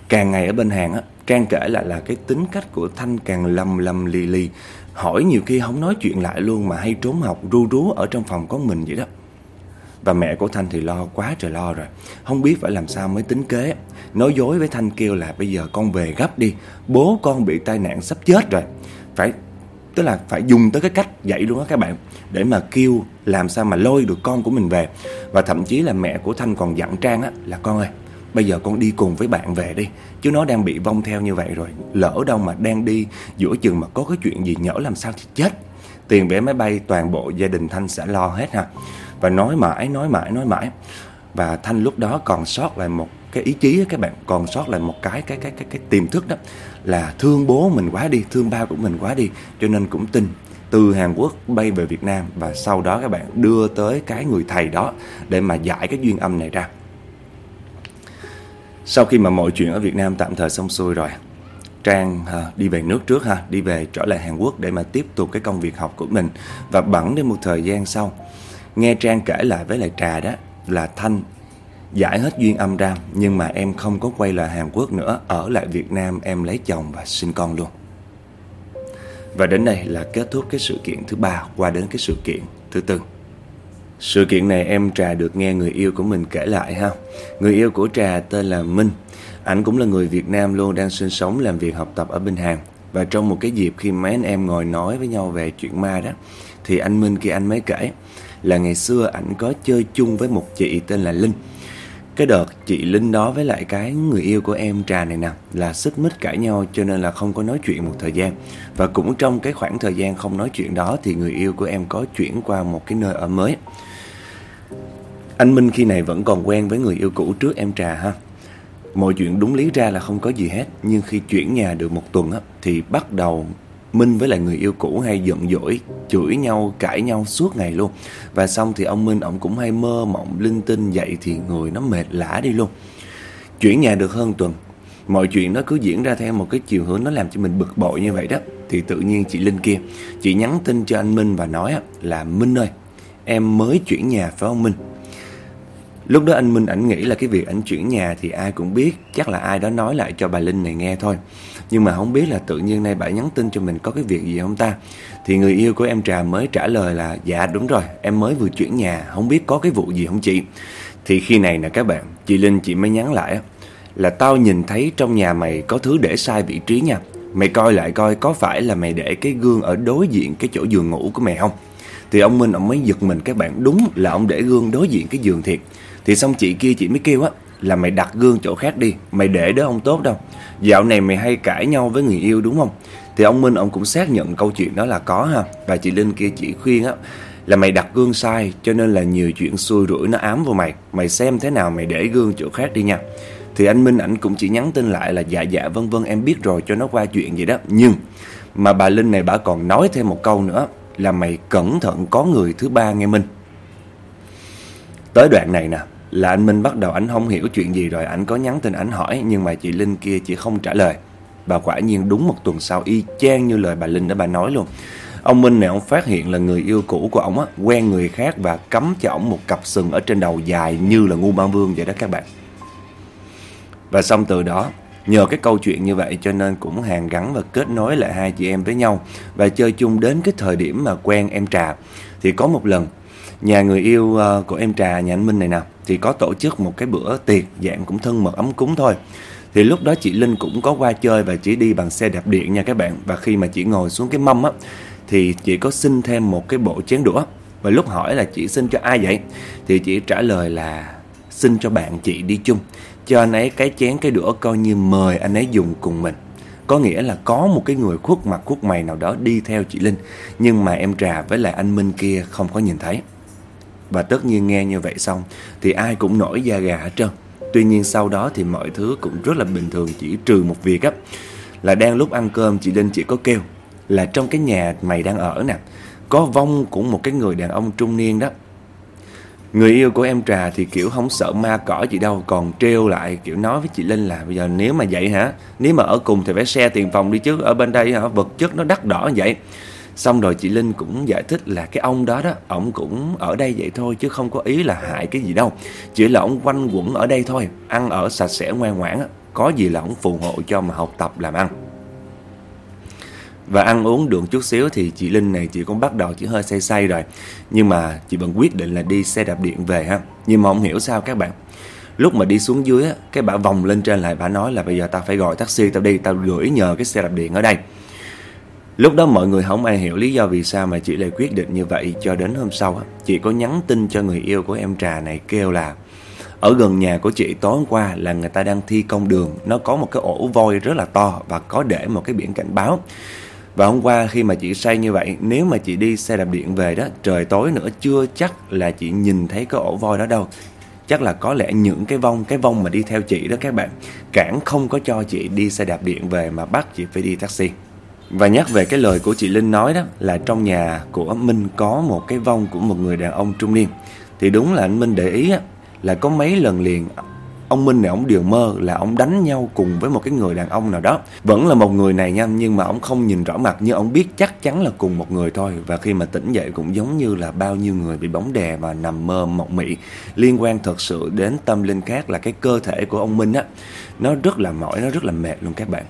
Càng ngày ở bên hàng á, Trang kể lại là cái tính cách của Thanh càng lầm lầm lì lì. Hỏi nhiều khi không nói chuyện lại luôn mà hay trốn học ru rú ở trong phòng có mình vậy đó. Và mẹ của Thanh thì lo quá trời lo rồi. Không biết phải làm sao mới tính kế. Nói dối với Thanh kêu là bây giờ con về gấp đi Bố con bị tai nạn sắp chết rồi. Phải, Tức là phải dùng tới cái cách dạy luôn á các bạn, Để mà kêu làm sao mà lôi được con của mình về. Và thậm chí là mẹ của Thanh còn dặn Trang á Là, con ơi, Bây giờ con đi cùng với bạn về đi, Chứ nó đang bị vong theo như vậy rồi, Lỡ đâu mà đang đi, giữa chừng mà có cái chuyện gì nhỡ làm sao thì chết. Tiền vé máy bay toàn bộ gia đình Thanh sẽ lo hết ha. Và nói mãi nói mãi nói mãi. Và Thanh lúc đó còn sót lại một cái ý chí các bạn, Còn sót lại một cái cái cái cái cái tiềm thức đó. Là thương bố mình quá đi Thương ba của mình quá đi Cho nên cũng tin từ Hàn Quốc bay về Việt Nam và sau đó các bạn đưa tới cái người thầy đó để mà giải cái duyên âm này ra. Sau khi mà mọi chuyện ở Việt Nam tạm thời xong xuôi rồi Trang ha, đi về nước trước ha Đi về trở lại Hàn Quốc để mà tiếp tục cái công việc học của mình Và bẵng đến một thời gian sau Nghe Trang kể lại với lại Trà đó Là Thanh giải hết duyên âm ra, Nhưng mà em không có quay lại Hàn Quốc nữa Ở lại Việt Nam em lấy chồng và sinh con luôn Và đến đây là kết thúc cái sự kiện thứ ba, Qua đến cái sự kiện thứ tư sự kiện này em Trà được nghe người yêu của mình kể lại ha. Người yêu của Trà tên là Minh. Ảnh cũng là người Việt Nam luôn, đang sinh sống làm việc học tập ở bên Hàn. Và trong một cái dịp khi mấy anh em ngồi nói với nhau về chuyện ma đó, thì anh Minh kia anh mới kể là ngày xưa ảnh có chơi chung với một chị tên là Linh. Cái đợt chị Linh đó với lại cái người yêu của em Trà này nè là xích mích cãi nhau cho nên là không có nói chuyện một thời gian. Và cũng trong cái khoảng thời gian không nói chuyện đó thì người yêu của em có chuyển qua một cái nơi ở mới. Anh Minh khi này vẫn còn quen với người yêu cũ trước em Trà ha. Mọi chuyện đúng lý ra là không có gì hết Nhưng khi chuyển nhà được một tuần á, Thì bắt đầu Minh với lại người yêu cũ hay giận dỗi Chửi nhau, cãi nhau suốt ngày luôn. Và xong thì ông Minh ông cũng hay mơ mộng linh tinh Dậy thì người nó mệt lã đi luôn. Chuyển nhà được hơn tuần Mọi chuyện nó cứ diễn ra theo một cái chiều hướng Nó làm cho mình bực bội như vậy đó. Thì tự nhiên chị Linh kia Chị nhắn tin cho anh Minh và nói là Minh ơi Em mới chuyển nhà phải không Minh? Lúc đó anh Minh ảnh nghĩ là cái việc ảnh chuyển nhà thì ai cũng biết, chắc là ai đó nói lại cho bà Linh này nghe thôi. Nhưng mà không biết là tự nhiên nay bà nhắn tin cho mình có cái việc gì không ta. Thì người yêu của em Trà mới trả lời là dạ đúng rồi, em mới vừa chuyển nhà, không biết có cái vụ gì không chị. Thì khi này nè các bạn, chị Linh chị mới nhắn lại là tao nhìn thấy trong nhà mày có thứ để sai vị trí nha. Mày coi lại coi có phải là mày để cái gương ở đối diện cái chỗ giường ngủ của mày không? Thì ông Minh ông mới giật mình các bạn Đúng là ông để gương đối diện cái giường thiệt thì xong chị kia chị mới kêu á là mày đặt gương chỗ khác đi, Mày để đó không tốt đâu. Dạo này mày hay cãi nhau với người yêu đúng không? Thì ông Minh ông cũng xác nhận câu chuyện đó là có ha. Và chị Linh kia chỉ khuyên á, Là mày đặt gương sai, Cho nên là nhiều chuyện xui rủi nó ám vào mày. Mày xem thế nào mày để gương chỗ khác đi nha. Thì anh Minh ảnh cũng chỉ nhắn tin lại là Dạ dạ vân vân, em biết rồi, cho nó qua chuyện vậy đó. Nhưng mà bà Linh này bà còn nói thêm một câu nữa, Là mày cẩn thận có người thứ ba nghe Minh. Tới đoạn này nè là anh Minh bắt đầu anh không hiểu chuyện gì rồi anh có nhắn tin ảnh hỏi, nhưng mà chị Linh kia chỉ không trả lời. Và quả nhiên đúng một tuần sau y chang như lời bà Linh đã bà nói luôn. Ông Minh này, ông phát hiện là người yêu cũ của ông á, quen người khác và cấm cho ông một cặp sừng ở trên đầu dài như là ngu ma vương vậy đó các bạn. Và xong từ đó, Nhờ cái câu chuyện như vậy cho nên cũng hàn gắn và kết nối lại hai chị em với nhau và chơi chung đến cái thời điểm mà quen em Trà. Thì có một lần nhà người yêu ờ, của em Trà, nhà anh Minh này nè, thì có tổ chức một cái bữa tiệc dạng cũng thân mật ấm cúng thôi. Thì lúc đó chị Linh cũng có qua chơi và chỉ đi bằng xe đạp điện nha các bạn. Và khi mà chị ngồi xuống cái mâm á, thì chị có xin thêm một cái bộ chén đũa. Và lúc hỏi là chị xin cho ai vậy? Thì chị trả lời là xin cho bạn chị đi chung. Cho anh ấy cái chén, cái đũa coi như mời anh ấy dùng cùng mình. Có nghĩa là có một cái người khuất mặt, khuất mày nào đó đi theo chị Linh. Nhưng mà em Trà với lại anh Minh kia không có nhìn thấy và tất nhiên nghe như vậy xong, Thì ai cũng nổi da gà hết trơn. Tuy nhiên sau đó thì mọi thứ cũng rất là bình thường, Chỉ trừ một việc á, Là đang lúc ăn cơm chị Linh chỉ có kêu Là trong cái nhà mày đang ở nè, Có vong của một cái người đàn ông trung niên đó. Người yêu của em Trà thì kiểu không sợ ma cỏ gì đâu, Còn treo lại kiểu nói với chị Linh là Bây giờ nếu mà vậy hả? Nếu mà ở cùng thì phải xe tiền phòng đi chứ, Ở bên đây hả? Vật chất nó đắt đỏ vậy. Xong rồi chị Linh cũng giải thích là cái ông đó đó Ông cũng ở đây vậy thôi chứ không có ý là hại cái gì đâu. Chỉ là ông quanh quẩn ở đây thôi Ăn ở sạch sẽ ngoan ngoãn Có gì là ông phù hộ cho mà học tập làm ăn. Và ăn uống được chút xíu thì chị Linh này chị cũng bắt đầu chỉ hơi say say rồi. Nhưng mà chị vẫn quyết định là đi xe đạp điện về ha. Nhưng mà không hiểu sao các bạn Lúc mà đi xuống dưới á, cái bà vòng lên trên lại bà nói là bây giờ tao phải gọi taxi tao đi Tao gửi nhờ cái xe đạp điện ở đây. Lúc đó mọi người không ai hiểu lý do vì sao mà chị lại quyết định như vậy cho đến hôm sau Chị có nhắn tin cho người yêu của em Trà này kêu là, Ở gần nhà của chị tối hôm qua là người ta đang thi công đường. Nó có một cái ổ voi rất là to và có để một cái biển cảnh báo. Và hôm qua khi mà chị say như vậy, Nếu mà chị đi xe đạp điện về đó, Trời tối nữa chưa chắc là chị nhìn thấy cái ổ voi đó đâu. Chắc là có lẽ những cái vong Cái vong mà đi theo chị đó các bạn Cản không có cho chị đi xe đạp điện về Mà bắt chị phải đi taxi và nhắc về cái lời của chị Linh nói đó là trong nhà của Minh có một cái vong của một người đàn ông trung niên. Thì đúng là anh Minh để ý á, là có mấy lần liền ông Minh này ông đều mơ là ông đánh nhau cùng với một cái người đàn ông nào đó. Vẫn là một người này nha nhưng mà ông không nhìn rõ mặt nhưng ông biết chắc chắn là cùng một người thôi. Và khi mà tỉnh dậy cũng giống như là bao nhiêu người bị bóng đè và nằm mơ mộng mị. Liên quan thật sự đến tâm linh khác là cái cơ thể của ông Minh á. Nó rất là mỏi, nó rất là mệt luôn các bạn.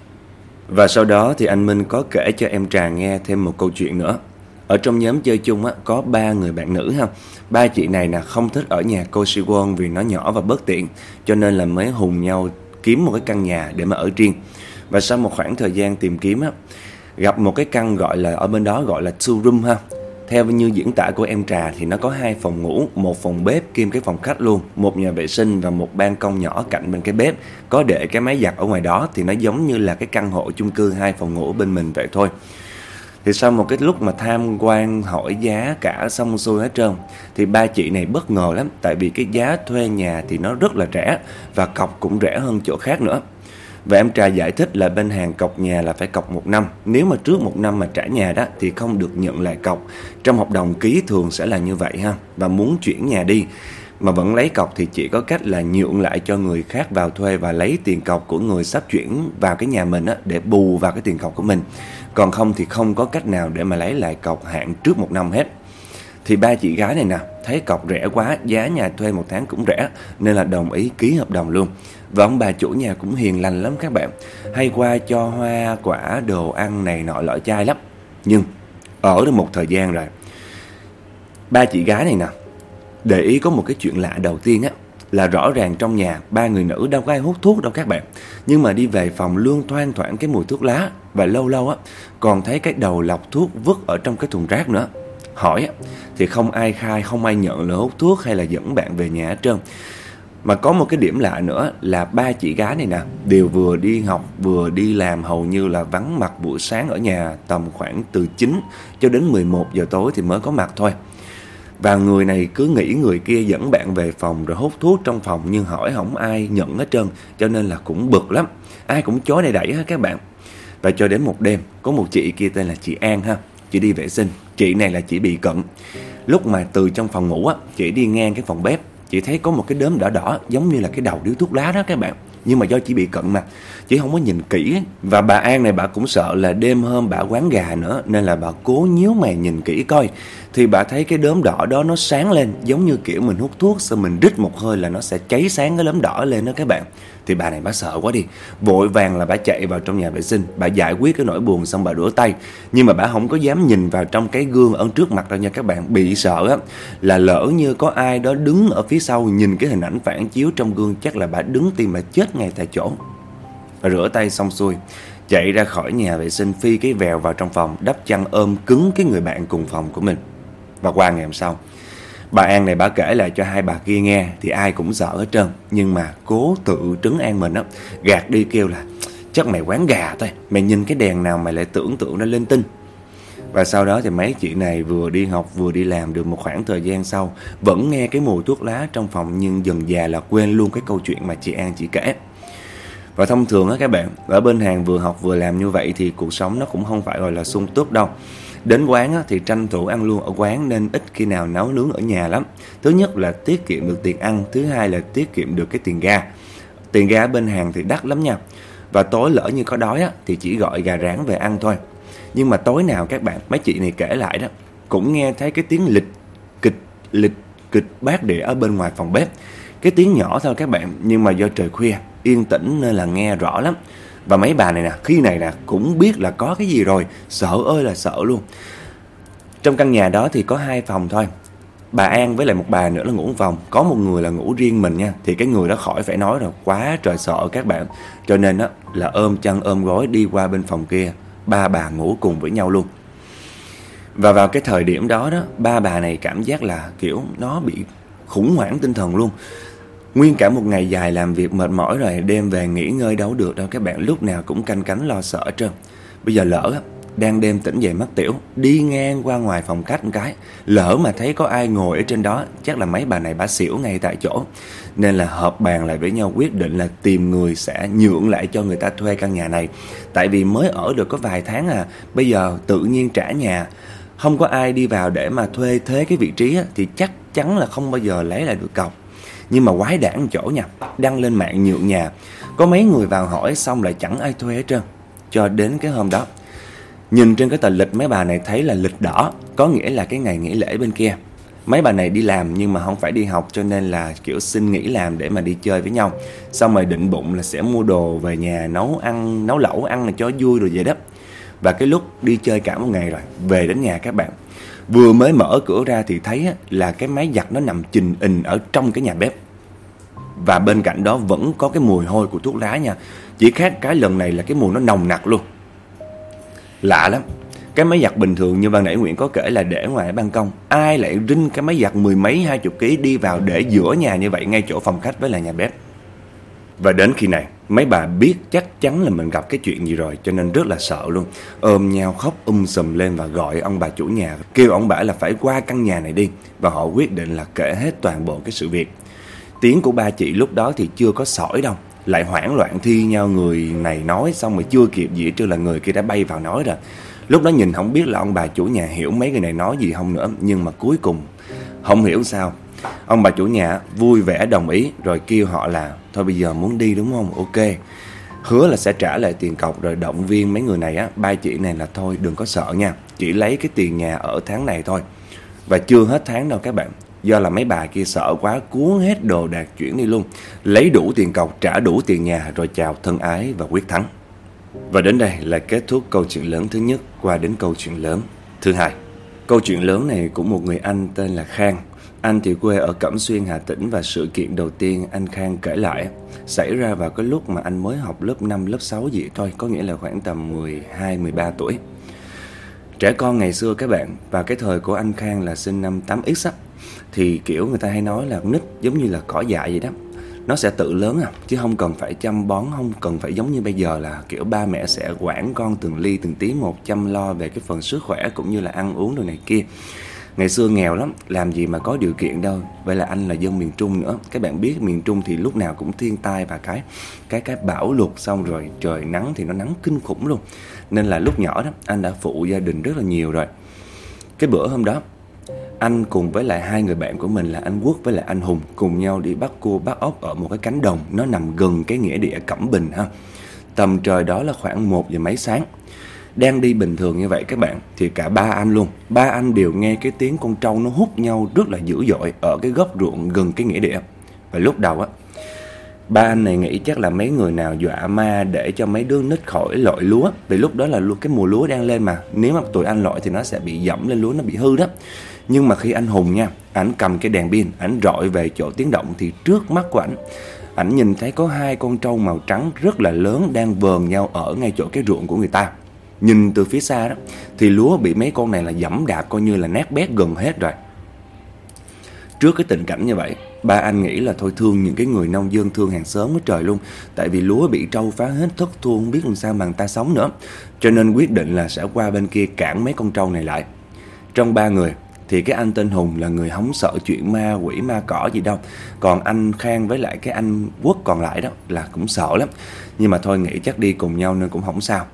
Và sau đó thì anh Minh có kể cho em Trà nghe thêm một câu chuyện nữa. Ở trong nhóm chơi chung á, có ba người bạn nữ ha. Ba chị này là không thích ở nhà cô Siwon vì nó nhỏ và bất tiện, cho nên là mới hùng nhau kiếm một cái căn nhà để mà ở riêng và sau một khoảng thời gian tìm kiếm á gặp một cái căn gọi là ở bên đó gọi là two room ha theo như diễn tả của em trà thì nó có hai phòng ngủ, một phòng bếp kiêm cái phòng khách luôn, một nhà vệ sinh và một ban công nhỏ cạnh bên cái bếp. Có để cái máy giặt ở ngoài đó thì nó giống như là cái căn hộ chung cư hai phòng ngủ bên mình vậy thôi. Thì sau một cái lúc mà tham quan hỏi giá cả xong xuôi hết trơn Thì ba chị này bất ngờ lắm Tại vì cái giá thuê nhà thì nó rất là rẻ Và cọc cũng rẻ hơn chỗ khác nữa và em trai giải thích là bên hàng cọc nhà là phải cọc một năm. Nếu mà trước một năm mà trả nhà đó thì không được nhận lại cọc. Trong hợp đồng ký thường sẽ là như vậy ha. Và muốn chuyển nhà đi mà vẫn lấy cọc thì chỉ có cách là nhượng lại cho người khác vào thuê và lấy tiền cọc của người sắp chuyển vào cái nhà mình á, để bù vào cái tiền cọc của mình. Còn không thì không có cách nào để mà lấy lại cọc hạn trước một năm hết. Thì ba chị gái này nè, thấy cọc rẻ quá, giá nhà thuê một tháng cũng rẻ nên là đồng ý ký hợp đồng luôn. Và ông bà chủ nhà cũng hiền lành lắm các bạn. Hay qua cho hoa, quả, đồ ăn này nọ lọ chai lắm. Nhưng, ở được một thời gian rồi. Ba chị gái này nè, Để ý có một cái chuyện lạ đầu tiên á, Là rõ ràng trong nhà ba người nữ đâu có ai hút thuốc đâu các bạn. Nhưng mà đi về phòng luôn thoang thoảng cái mùi thuốc lá Và lâu lâu á, còn thấy cái đầu lọc thuốc vứt ở trong cái thùng rác nữa. Hỏi á, thì không ai khai, không ai nhận là hút thuốc hay là dẫn bạn về nhà hết trơn mà có một cái điểm lạ nữa là ba chị gái này nè đều vừa đi học vừa đi làm hầu như là vắng mặt buổi sáng ở nhà tầm khoảng từ 9 cho đến 11 giờ tối thì mới có mặt thôi. Và người này cứ nghĩ người kia dẫn bạn về phòng rồi hút thuốc trong phòng nhưng hỏi không ai nhận hết trơn cho nên là cũng bực lắm. Ai cũng chối này đẩy hết các bạn. Và cho đến một đêm có một chị kia tên là chị An ha. Chị đi vệ sinh. Chị này là chị bị cận. Lúc mà từ trong phòng ngủ á, chị đi ngang cái phòng bếp chị thấy có một cái đốm đỏ đỏ, giống như là cái đầu điếu thuốc lá đó các bạn. Nhưng mà do chị bị cận mà. Chị không có nhìn kỹ. Và bà An này bà cũng sợ là đêm hôm bà quán gà nữa, nên là bà cố nhíu mày nhìn kỹ coi thì bà thấy cái đốm đỏ đó nó sáng lên, giống như kiểu mình hút thuốc xong mình rít một hơi là nó sẽ cháy sáng cái đốm đỏ lên đó các bạn. Thì bà này bà sợ quá đi. Vội vàng là bà chạy vào trong nhà vệ sinh, bà giải quyết cái nỗi buồn xong bà rửa tay. Nhưng mà bà không có dám nhìn vào trong cái gương ở trước mặt đâu nha các bạn. Bị sợ á, là lỡ như có ai đó đứng ở phía sau nhìn cái hình ảnh phản chiếu trong gương, chắc là bà đứng tim mà chết ngay tại chỗ. Rửa tay xong xuôi, chạy ra khỏi nhà vệ sinh, phi cái vèo vào trong phòng, đắp chăn ôm cứng cái người bạn cùng phòng của mình và qua ngày hôm sau Bà An này bà kể lại cho hai bà kia nghe Thì ai cũng sợ hết trơn. Nhưng mà cố tự trấn an mình á Gạt đi kêu là Chắc mày quán gà thôi Mày nhìn cái đèn nào mày lại tưởng tượng nó lên tinh và sau đó thì mấy chị này vừa đi học vừa đi làm được một khoảng thời gian sau Vẫn nghe cái mùi thuốc lá trong phòng nhưng dần già là quên luôn cái câu chuyện mà chị An chỉ kể. Và thông thường á các bạn, ở bên hàng vừa học vừa làm như vậy thì cuộc sống nó cũng không phải gọi là sung túc đâu. Đến quán thì tranh thủ ăn luôn ở quán nên ít khi nào nấu nướng ở nhà lắm. Thứ nhất là tiết kiệm được tiền ăn, thứ hai là tiết kiệm được cái tiền ga. Tiền ga bên hàng thì đắt lắm nha. Và tối lỡ như có đói á, thì chỉ gọi gà rán về ăn thôi. Nhưng mà tối nào các bạn, mấy chị này kể lại đó, cũng nghe thấy cái tiếng lịch, kịch, lịch, kịch bát đĩa ở bên ngoài phòng bếp. Cái tiếng nhỏ thôi các bạn, nhưng mà do trời khuya, yên tĩnh nên là nghe rõ lắm. Và mấy bà này nè, khi này nè cũng biết là có cái gì rồi, sợ ơi là sợ luôn. Trong căn nhà đó thì có hai phòng thôi. Bà An với lại một bà nữa là ngủ phòng. Có một người là ngủ riêng mình nha. Thì cái người đó khỏi phải nói rồi. Quá trời sợ các bạn. Cho nên đó là ôm chăn ôm gối đi qua bên phòng kia. Ba bà ngủ cùng với nhau luôn. Và vào cái thời điểm đó đó Ba bà này cảm giác là kiểu Nó bị khủng hoảng tinh thần luôn. Nguyên cả một ngày dài làm việc mệt mỏi rồi đêm về nghỉ ngơi đâu được đâu các bạn lúc nào cũng canh cánh lo sợ trơn. Bây giờ lỡ đang đêm tỉnh dậy mất tiểu, đi ngang qua ngoài phòng khách một cái, lỡ mà thấy có ai ngồi ở trên đó, chắc là mấy bà này bà xỉu ngay tại chỗ. Nên là họp bàn lại với nhau quyết định là tìm người sẽ nhượng lại cho người ta thuê căn nhà này. Tại vì mới ở được có vài tháng à, bây giờ tự nhiên trả nhà, không có ai đi vào để mà thuê thế cái vị trí á, thì chắc chắn là không bao giờ lấy lại được cọc. Nhưng mà quái đản chỗ nha, Đăng lên mạng nhượng nhà. Có mấy người vào hỏi xong lại chẳng ai thuê hết trơn. Cho đến cái hôm đó, Nhìn trên cái tờ lịch mấy bà này thấy là lịch đỏ, Có nghĩa là cái ngày nghỉ lễ bên kia. Mấy bà này đi làm nhưng mà không phải đi học, Cho nên là kiểu xin nghỉ làm để mà đi chơi với nhau. Xong rồi định bụng là sẽ mua đồ về nhà, nấu ăn, Nấu lẩu ăn là cho vui rồi vậy đó. Và cái lúc đi chơi cả một ngày rồi, Về đến nhà các bạn. Vừa mới mở cửa ra thì thấy là cái máy giặt nó nằm trình ình ở trong cái nhà bếp. Và bên cạnh đó vẫn có cái mùi hôi của thuốc lá nha. Chỉ khác cái lần này là cái mùi nó nồng nặc luôn. Lạ lắm. Cái máy giặt bình thường như ban nãy Nguyễn có kể là để ngoài ban công. Ai lại rinh cái máy giặt mười mấy, hai chục ký đi vào để giữa nhà như vậy, ngay chỗ phòng khách với là nhà bếp. Và đến khi này, mấy bà biết chắc chắn là mình gặp cái chuyện gì rồi, cho nên rất là sợ luôn. Ôm nhau khóc um sùm lên và gọi ông bà chủ nhà, Kêu ông bà là phải qua căn nhà này đi. Và họ quyết định là kể hết toàn bộ cái sự việc. Tiếng của ba chị lúc đó thì chưa có sỏi đâu. Lại hoảng loạn thi nhau người này nói, xong rồi chưa kịp gì chứ là người kia đã bay vào nói rồi. Lúc đó nhìn không biết là ông bà chủ nhà hiểu mấy người này nói gì không nữa, Nhưng mà cuối cùng không hiểu sao Ông bà chủ nhà vui vẻ đồng ý, Rồi kêu họ là, Thôi bây giờ muốn đi đúng không Ok Hứa là sẽ trả lại tiền cọc, rồi động viên mấy người này á, Ba chị này là thôi, đừng có sợ nha, Chỉ lấy cái tiền nhà ở tháng này thôi Và chưa hết tháng đâu các bạn, Do là mấy bà kia sợ quá, cuốn hết đồ đạc chuyển đi luôn, Lấy đủ tiền cọc, trả đủ tiền nhà, Rồi chào thân ái và quyết thắng và đến đây là kết thúc câu chuyện lớn thứ nhất, qua đến câu chuyện lớn thứ hai. Câu chuyện lớn này của một người anh tên là Khang. Anh thì quê ở Cẩm Xuyên, Hà Tĩnh và sự kiện đầu tiên anh Khang kể lại xảy ra vào cái lúc mà anh mới học lớp 5, lớp 6 gì thôi, có nghĩa là khoảng tầm 12, 13 tuổi. Trẻ con ngày xưa các bạn, và cái thời của anh Khang là sinh năm 8X á, thì kiểu người ta hay nói là nít giống như là cỏ dại vậy đó nó sẽ tự lớn à chứ không cần phải chăm bón không cần phải giống như bây giờ là kiểu ba mẹ sẽ quản con từng ly từng tí một chăm lo về cái phần sức khỏe cũng như là ăn uống đồ này kia ngày xưa nghèo lắm, làm gì mà có điều kiện đâu. Vậy là anh là dân miền trung nữa. Các bạn biết miền trung thì lúc nào cũng thiên tai và cái cái cái bão lụt, xong rồi trời nắng thì nó nắng kinh khủng luôn. Nên là lúc nhỏ đó, anh đã phụ gia đình rất là nhiều rồi. Cái bữa hôm đó, anh cùng với lại hai người bạn của mình là anh Quốc với lại anh Hùng cùng nhau đi bắt cua, bắt ốc ở một cái cánh đồng. Nó nằm gần cái nghĩa địa Cẩm Bình ha. Tầm trời đó là khoảng 1 giờ mấy sáng. Đang đi bình thường như vậy các bạn thì cả ba anh luôn, ba anh đều nghe cái tiếng con trâu nó hút nhau rất là dữ dội ở cái góc ruộng gần cái nghĩa địa. Và lúc đầu á Ba anh này nghĩ chắc là mấy người nào dọa ma để cho mấy đứa nít khỏi lội lúa Vì lúc đó là cái mùa lúa đang lên mà Nếu mà tụi anh lội thì nó sẽ bị dẫm lên lúa nó bị hư đó nhưng mà khi anh Hùng nha, ảnh cầm cái đèn pin, ảnh rọi về chỗ tiếng động thì trước mắt của ảnh, ảnh nhìn thấy có hai con trâu màu trắng rất là lớn đang vờn nhau ở ngay chỗ cái ruộng của người ta. Nhìn từ phía xa đó thì lúa bị mấy con này là dẫm đạp coi như là nát bét gần hết rồi. Trước cái tình cảnh như vậy, ba anh nghĩ là thôi thương những cái người nông dân thương hàng xóm với trời luôn Tại vì lúa bị trâu phá hết thất thu không biết làm sao mà người ta sống nữa. Cho nên quyết định là sẽ qua bên kia cản mấy con trâu này lại. Trong ba người thì cái anh tên Hùng là người không sợ chuyện ma quỷ ma cỏ gì đâu. Còn anh Khang với lại cái anh Quốc còn lại đó là cũng sợ lắm. Nhưng mà thôi nghĩ chắc đi cùng nhau nên cũng không sao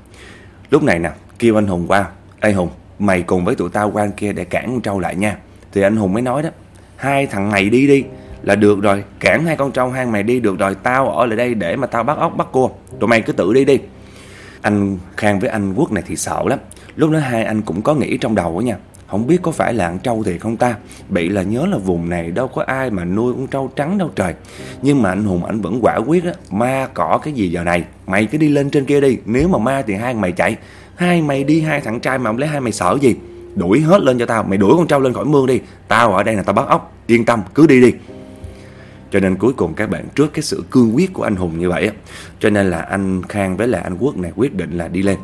lúc này nè, kêu anh Hùng qua. Ê Hùng, mày cùng với tụi tao qua kia để cản con trâu lại nha. Thì anh Hùng mới nói đó, hai thằng này đi đi, là được rồi, cản hai con trâu hai mày đi được rồi, tao ở lại đây để mà tao bắt ốc bắt cua, tụi mày cứ tự đi đi. Anh Khang với anh Quốc này thì sợ lắm. Lúc đó hai anh cũng có nghĩ trong đầu đó nha không biết có phải là ăn trâu thì không ta? Bị là nhớ là vùng này đâu có ai mà nuôi con trâu trắng đâu trời. Nhưng mà anh Hùng, anh vẫn quả quyết á, Ma cỏ cái gì giờ này? Mày cứ đi lên trên kia đi, Nếu mà ma thì hai mày chạy. Hai mày đi, hai thằng trai mà ông lấy hai mày sợ gì? Đuổi hết lên cho tao, Mày đuổi con trâu lên khỏi mương đi. Tao ở đây là tao bắt ốc, Yên tâm, cứ đi đi. Cho nên cuối cùng các bạn trước cái sự cương quyết của anh Hùng như vậy á, Cho nên là anh Khang với là anh Quốc này quyết định là đi lên.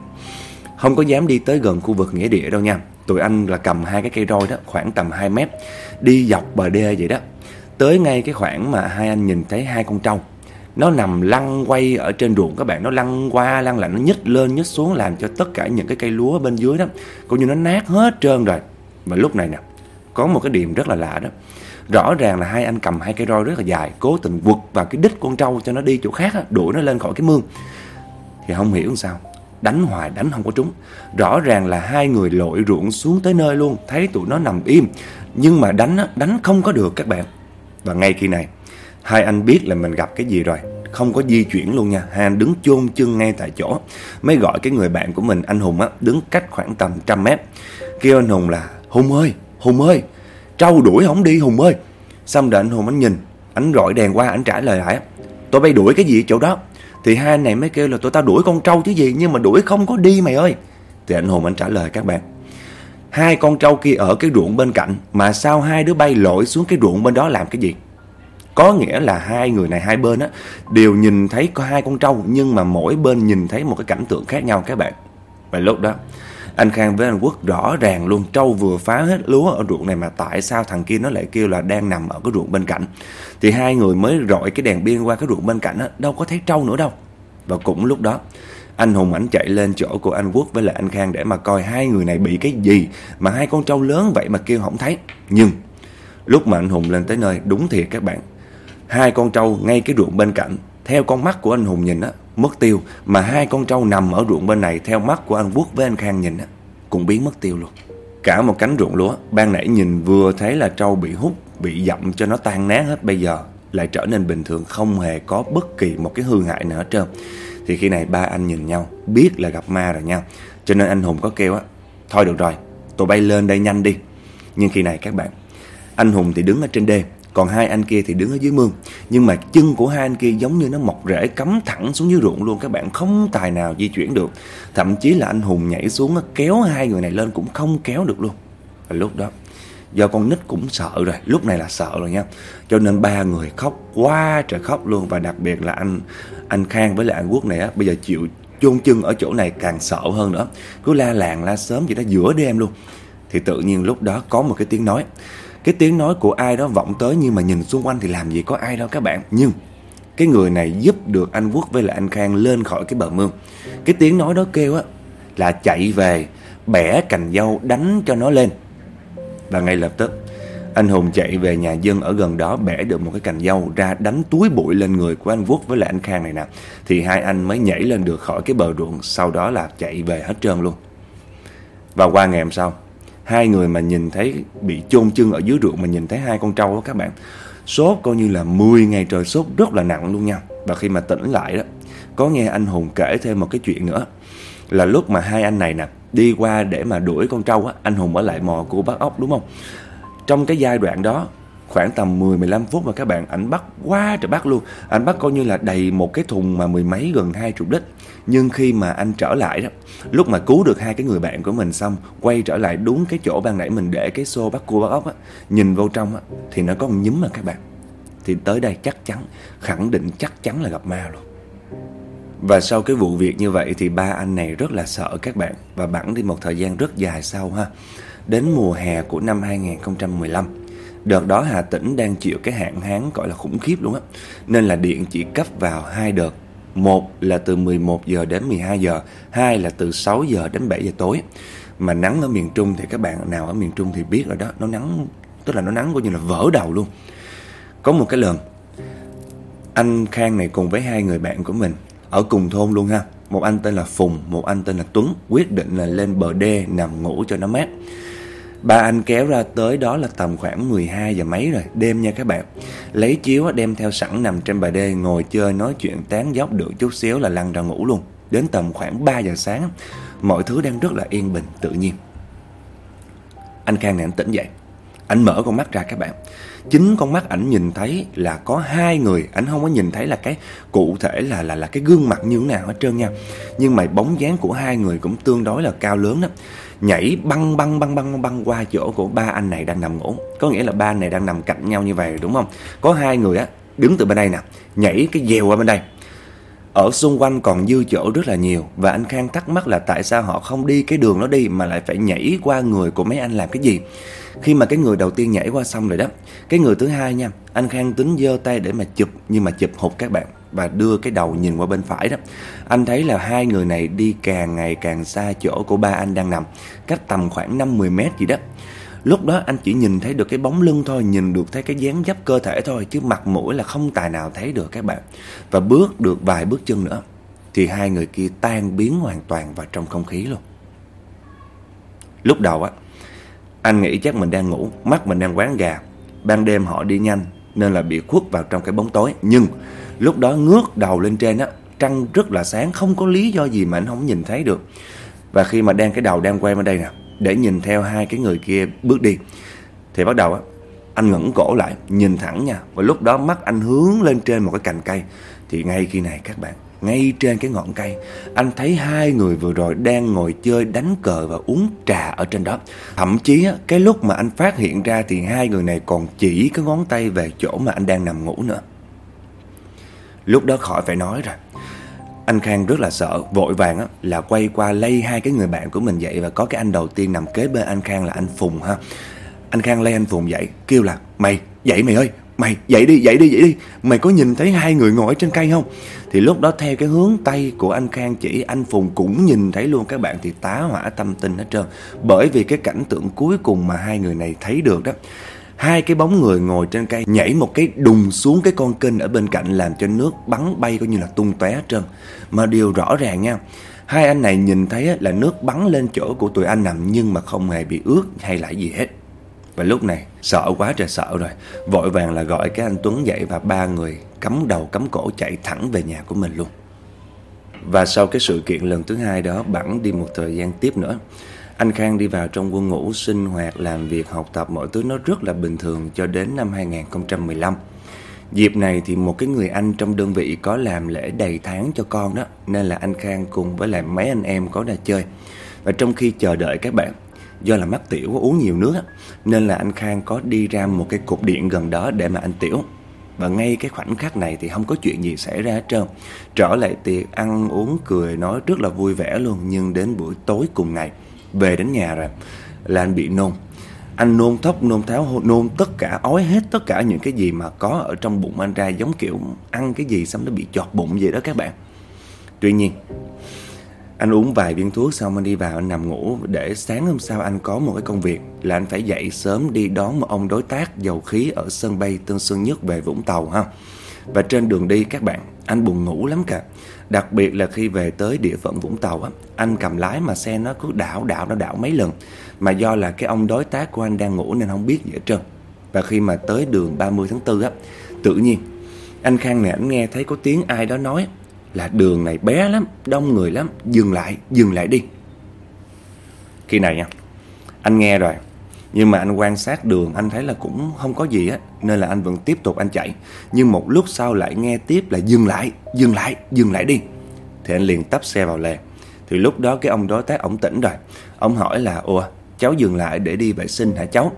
Không có dám đi tới gần khu vực nghĩa địa đâu nha tụi anh là cầm hai cái cây roi đó, khoảng tầm 2 mét, đi dọc bờ đê vậy đó. Tới ngay cái khoảng mà hai anh nhìn thấy hai con trâu. Nó nằm lăn quay ở trên ruộng các bạn, nó lăn qua, lăn lại, nó nhích lên, nhích xuống, làm cho tất cả những cái cây lúa bên dưới đó, cũng như nó nát hết trơn rồi. Và lúc này nè, có một cái điểm rất là lạ đó. Rõ ràng là hai anh cầm hai cây roi rất là dài, cố tình quật vào cái đít con trâu cho nó đi chỗ khác đuổi nó lên khỏi cái mương. Thì không hiểu làm sao. Đánh hoài đánh không có trúng. Rõ ràng là hai người lội ruộng xuống tới nơi luôn, Thấy tụi nó nằm im. Nhưng mà đánh đánh không có được các bạn. Và ngay khi này, Hai anh biết là mình gặp cái gì rồi. Không có di chuyển luôn nha. Hai anh đứng chôn chân ngay tại chỗ. Mới gọi cái người bạn của mình, anh Hùng á, Đứng cách khoảng tầm trăm mét. Kêu anh Hùng là, Hùng ơi Hùng ơi, Trâu đuổi không đi, Hùng ơi. Xong rồi anh Hùng anh nhìn. Anh gọi đèn qua, anh trả lời lại Tôi bay đuổi cái gì chỗ đó? Thì hai anh này mới kêu là tụi tao đuổi con trâu chứ gì, Nhưng mà đuổi không có đi mày ơi. Thì anh Hùng anh trả lời các bạn, Hai con trâu kia ở cái ruộng bên cạnh, Mà sao hai đứa bay lội xuống cái ruộng bên đó làm cái gì? Có nghĩa là hai người này, hai bên á, đều nhìn thấy có hai con trâu, nhưng mà mỗi bên nhìn thấy một cái cảnh tượng khác nhau các bạn. Và lúc đó anh Khang với anh Quốc rõ ràng luôn trâu vừa phá hết lúa ở ruộng này mà tại sao thằng kia nó lại kêu là đang nằm ở cái ruộng bên cạnh thì hai người mới rọi cái đèn pin qua cái ruộng bên cạnh á, đâu có thấy trâu nữa đâu và cũng lúc đó, anh Hùng ảnh chạy lên chỗ của anh Quốc với lại anh Khang để mà coi hai người này bị cái gì mà hai con trâu lớn vậy mà kêu không thấy. Nhưng, lúc mà anh Hùng lên tới nơi, đúng thiệt các bạn. Hai con trâu ngay cái ruộng bên cạnh, theo con mắt của anh Hùng nhìn á mất tiêu mà hai con trâu nằm ở ruộng bên này theo mắt của anh Quốc với anh Khang nhìn á, cũng biến mất tiêu luôn. Cả một cánh ruộng lúa, ban nãy nhìn vừa thấy là trâu bị hút, bị dặm cho nó tan nát hết. Bây giờ lại trở nên bình thường, không hề có bất kỳ một cái hư hại nào hết trơn. Thì khi này ba anh nhìn nhau, biết là gặp ma rồi nha. Cho nên anh hùng có kêu á, thôi được rồi, tụi bay lên đây nhanh đi. Nhưng khi này các bạn, anh hùng thì đứng ở trên đê còn hai anh kia thì đứng ở dưới mương. Nhưng mà chân của hai anh kia giống như nó mọc rễ cắm thẳng xuống dưới ruộng luôn. Các bạn không tài nào di chuyển được. Thậm chí là anh hùng nhảy xuống kéo hai người này lên cũng không kéo được luôn. Và lúc đó, do con nít cũng sợ rồi. Lúc này là sợ rồi nha. Cho nên ba người khóc, quá trời khóc luôn. Và đặc biệt là anh anh khang với lại anh quốc này á, bây giờ chịu chôn chân ở chỗ này càng sợ hơn nữa. Cứ la làng la sớm vậy đó, giữa đêm luôn. Thì tự nhiên lúc đó có một cái tiếng nói cái tiếng nói của ai đó vọng tới nhưng mà nhìn xung quanh thì làm gì có ai đâu các bạn nhưng cái người này giúp được anh quốc với lại anh khang lên khỏi cái bờ mương cái tiếng nói đó kêu á là chạy về bẻ cành dâu đánh cho nó lên và ngay lập tức anh Hùng chạy về nhà dân ở gần đó bẻ được một cái cành dâu ra đánh túi bụi lên người của anh Quốc với lại anh Khang này nè. Thì hai anh mới nhảy lên được khỏi cái bờ ruộng, sau đó là chạy về hết trơn luôn. Và qua ngày hôm sau, hai người mà nhìn thấy bị chôn chân ở dưới ruộng mà nhìn thấy hai con trâu đó các bạn. Sốt coi như là 10 ngày trời sốt rất là nặng luôn nha. Và khi mà tỉnh lại đó, có nghe anh Hùng kể thêm một cái chuyện nữa. Là lúc mà hai anh này nè đi qua để mà đuổi con trâu á, anh Hùng ở lại mò của bắt ốc đúng không? Trong cái giai đoạn đó khoảng tầm 10-15 phút mà các bạn, ảnh bắt quá trời bắt luôn. Anh bắt coi như là đầy một cái thùng mà mười mấy, gần hai chục lít nhưng khi mà anh trở lại đó, lúc mà cứu được hai cái người bạn của mình xong, quay trở lại đúng cái chỗ ban nãy mình để cái xô bắt cua bắt ốc á, nhìn vô trong á, thì nó có một nhúm mà các bạn. Thì tới đây chắc chắn, khẳng định chắc chắn là gặp ma luôn. Và sau cái vụ việc như vậy thì ba anh này rất là sợ các bạn và bẵng đi một thời gian rất dài sau ha. Đến mùa hè của năm 2015. Đợt đó Hà Tĩnh đang chịu cái hạn hán gọi là khủng khiếp luôn á. Nên là điện chỉ cấp vào hai đợt. Một là từ 11 giờ đến 12 giờ, hai là từ 6 giờ đến 7 giờ tối. Mà nắng ở miền Trung thì các bạn nào ở miền Trung thì biết rồi đó, nó nắng tức là nó nắng coi như là vỡ đầu luôn. Có một cái lần anh Khang này cùng với hai người bạn của mình ở cùng thôn luôn ha. Một anh tên là Phùng, một anh tên là Tuấn quyết định là lên bờ đê nằm ngủ cho nó mát. Ba anh kéo ra tới đó là tầm khoảng 12 giờ mấy rồi, đêm nha các bạn. Lấy chiếu đem theo sẵn nằm trên bà đê ngồi chơi nói chuyện tán dốc được chút xíu là lăn ra ngủ luôn. Đến tầm khoảng 3 giờ sáng, mọi thứ đang rất là yên bình, tự nhiên. Anh Khang này anh tỉnh dậy. Anh mở con mắt ra các bạn. Chính con mắt ảnh nhìn thấy là có hai người, ảnh không có nhìn thấy là cái cụ thể là là là cái gương mặt như thế nào hết trơn nha. Nhưng mà bóng dáng của hai người cũng tương đối là cao lớn đó nhảy băng băng băng băng băng qua chỗ của ba anh này đang nằm ngủ. Có nghĩa là ba anh này đang nằm cạnh nhau như vậy, đúng không? Có hai người á, đứng từ bên đây nè, nhảy cái dèo qua bên đây. Ở xung quanh còn dư chỗ rất là nhiều, và anh Khang thắc mắc là tại sao họ không đi cái đường đó đi mà lại phải nhảy qua người của mấy anh làm cái gì? Khi mà cái người đầu tiên nhảy qua xong rồi đó, cái người thứ hai nha, anh Khang tính giơ tay để mà chụp, nhưng mà chụp hụt các bạn và đưa cái đầu nhìn qua bên phải đó. Anh thấy là hai người này đi càng ngày càng xa chỗ của ba anh đang nằm, cách tầm khoảng 50 mét gì đó. Lúc đó anh chỉ nhìn thấy được cái bóng lưng thôi, nhìn được thấy cái dáng dấp cơ thể thôi, chứ mặt mũi là không tài nào thấy được các bạn. Và bước được vài bước chân nữa, thì hai người kia tan biến hoàn toàn vào trong không khí luôn. Lúc đầu á, anh nghĩ chắc mình đang ngủ, mắt mình đang quán gà. Ban đêm họ đi nhanh, nên là bị khuất vào trong cái bóng tối. Nhưng Lúc đó ngước đầu lên trên á, Trăng rất là sáng, Không có lý do gì mà anh không nhìn thấy được. Và khi mà đang cái đầu đang quay ở đây nè, Để nhìn theo hai cái người kia bước đi, Thì bắt đầu á, Anh ngẩng cổ lại, nhìn thẳng nha. Và lúc đó mắt anh hướng lên trên một cái cành cây. Thì ngay khi này các bạn, ngay trên cái ngọn cây, Anh thấy hai người vừa rồi đang ngồi chơi đánh cờ và uống trà ở trên đó. Thậm chí cái lúc mà anh phát hiện ra thì hai người này còn chỉ cái ngón tay về chỗ mà anh đang nằm ngủ nữa. Lúc đó khỏi phải nói rồi anh Khang rất là sợ, vội vàng á, là quay qua lay hai cái người bạn của mình dậy và có cái anh đầu tiên nằm kế bên anh Khang là anh Phùng ha. Anh Khang lay anh Phùng dậy, kêu là mày dậy mày ơi, mày dậy đi, dậy đi, dậy đi. Mày có nhìn thấy hai người ngồi trên cây không? Thì lúc đó theo cái hướng tay của anh Khang chỉ anh Phùng cũng nhìn thấy luôn các bạn thì tá hỏa tâm tinh hết trơn. Bởi vì cái cảnh tượng cuối cùng mà hai người này thấy được đó Hai cái bóng người ngồi trên cây nhảy một cái đùng xuống cái con kênh ở bên cạnh làm cho nước bắn bay coi như là tung tóe trơn. Mà điều rõ ràng nha, hai anh này nhìn thấy là nước bắn lên chỗ của tụi anh nằm nhưng mà không hề bị ướt hay là gì hết. Và lúc này sợ quá trời sợ rồi, vội vàng là gọi cái anh Tuấn dậy và ba người cắm đầu cắm cổ chạy thẳng về nhà của mình luôn. Và sau cái sự kiện lần thứ hai đó bẵng đi một thời gian tiếp nữa anh Khang đi vào trong quân ngũ sinh hoạt, làm việc, học tập mọi thứ nó rất là bình thường cho đến năm 2015. Dịp này thì một cái người anh trong đơn vị có làm lễ đầy tháng cho con đó Nên là anh Khang cùng với lại mấy anh em có ra chơi. Và trong khi chờ đợi các bạn Do là mắc tiểu uống nhiều nước Nên là anh Khang có đi ra một cái cục điện gần đó để mà anh tiểu. Và ngay cái khoảnh khắc này thì không có chuyện gì xảy ra hết trơn. Trở lại tiệc ăn uống cười nói rất là vui vẻ luôn Nhưng đến buổi tối cùng ngày về đến nhà rồi là anh bị nôn anh nôn thốc nôn tháo nôn tất cả ói hết tất cả những cái gì mà có ở trong bụng anh ra giống kiểu ăn cái gì xong nó bị chọt bụng vậy đó các bạn tuy nhiên anh uống vài viên thuốc xong anh đi vào anh nằm ngủ để sáng hôm sau anh có một cái công việc là anh phải dậy sớm đi đón một ông đối tác dầu khí ở sân bay Tân Sơn Nhất về Vũng Tàu ha. Và trên đường đi các bạn, anh buồn ngủ lắm cả. Đặc biệt là khi về tới địa phận Vũng Tàu á, anh cầm lái mà xe nó cứ đảo đảo nó đảo mấy lần. Mà do là cái ông đối tác của anh đang ngủ nên không biết gì hết trơn. Và khi mà tới đường 30 tháng 4 á, tự nhiên anh Khang này anh nghe thấy có tiếng ai đó nói là đường này bé lắm, đông người lắm, dừng lại, dừng lại đi. Khi này nha, anh nghe rồi, nhưng mà anh quan sát đường anh thấy là cũng không có gì á Nên là anh vẫn tiếp tục anh chạy. Nhưng một lúc sau lại nghe tiếp là dừng lại Dừng lại, dừng lại đi. Thì anh liền tấp xe vào lề. Thì lúc đó cái ông đối tác ổng tỉnh rồi. Ông hỏi là Ủa cháu dừng lại để đi vệ sinh hả cháu?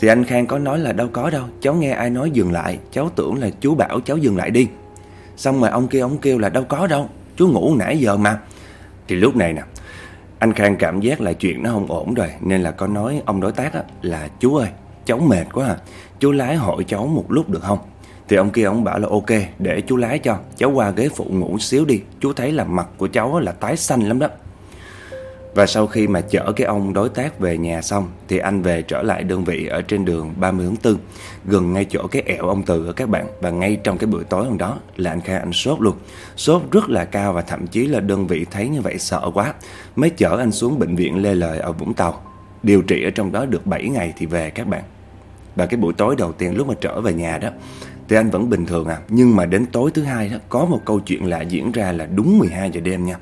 Thì anh Khang có nói là đâu có đâu Cháu nghe ai nói dừng lại Cháu tưởng là chú bảo cháu dừng lại đi. Xong rồi ông kia ông kêu là đâu có đâu Chú ngủ nãy giờ mà. Thì lúc này nè anh Khang cảm giác là chuyện nó không ổn rồi, Nên là có nói, ông đối tác là Chú ơi, cháu mệt quá à Chú lái hội cháu một lúc được không? Thì ông kia ông bảo là, ok, để chú lái cho, Cháu qua ghế phụ ngủ xíu đi, Chú thấy là mặt của cháu là tái xanh lắm đó và sau khi mà chở cái ông đối tác về nhà xong, Thì anh về trở lại đơn vị ở trên đường 30 tháng 4 Gần ngay chỗ cái ẻo ông Từ ở các bạn. Và ngay trong cái buổi tối hôm đó là anh khai anh sốt luôn. Sốt rất là cao và thậm chí là đơn vị thấy như vậy sợ quá, Mới chở anh xuống bệnh viện Lê Lợi ở Vũng Tàu. Điều trị ở trong đó được 7 ngày thì về các bạn. Và cái buổi tối đầu tiên lúc mà trở về nhà đó, Thì anh vẫn bình thường à. Nhưng mà đến tối thứ hai đó, Có một câu chuyện lạ diễn ra là đúng 12 giờ đêm nha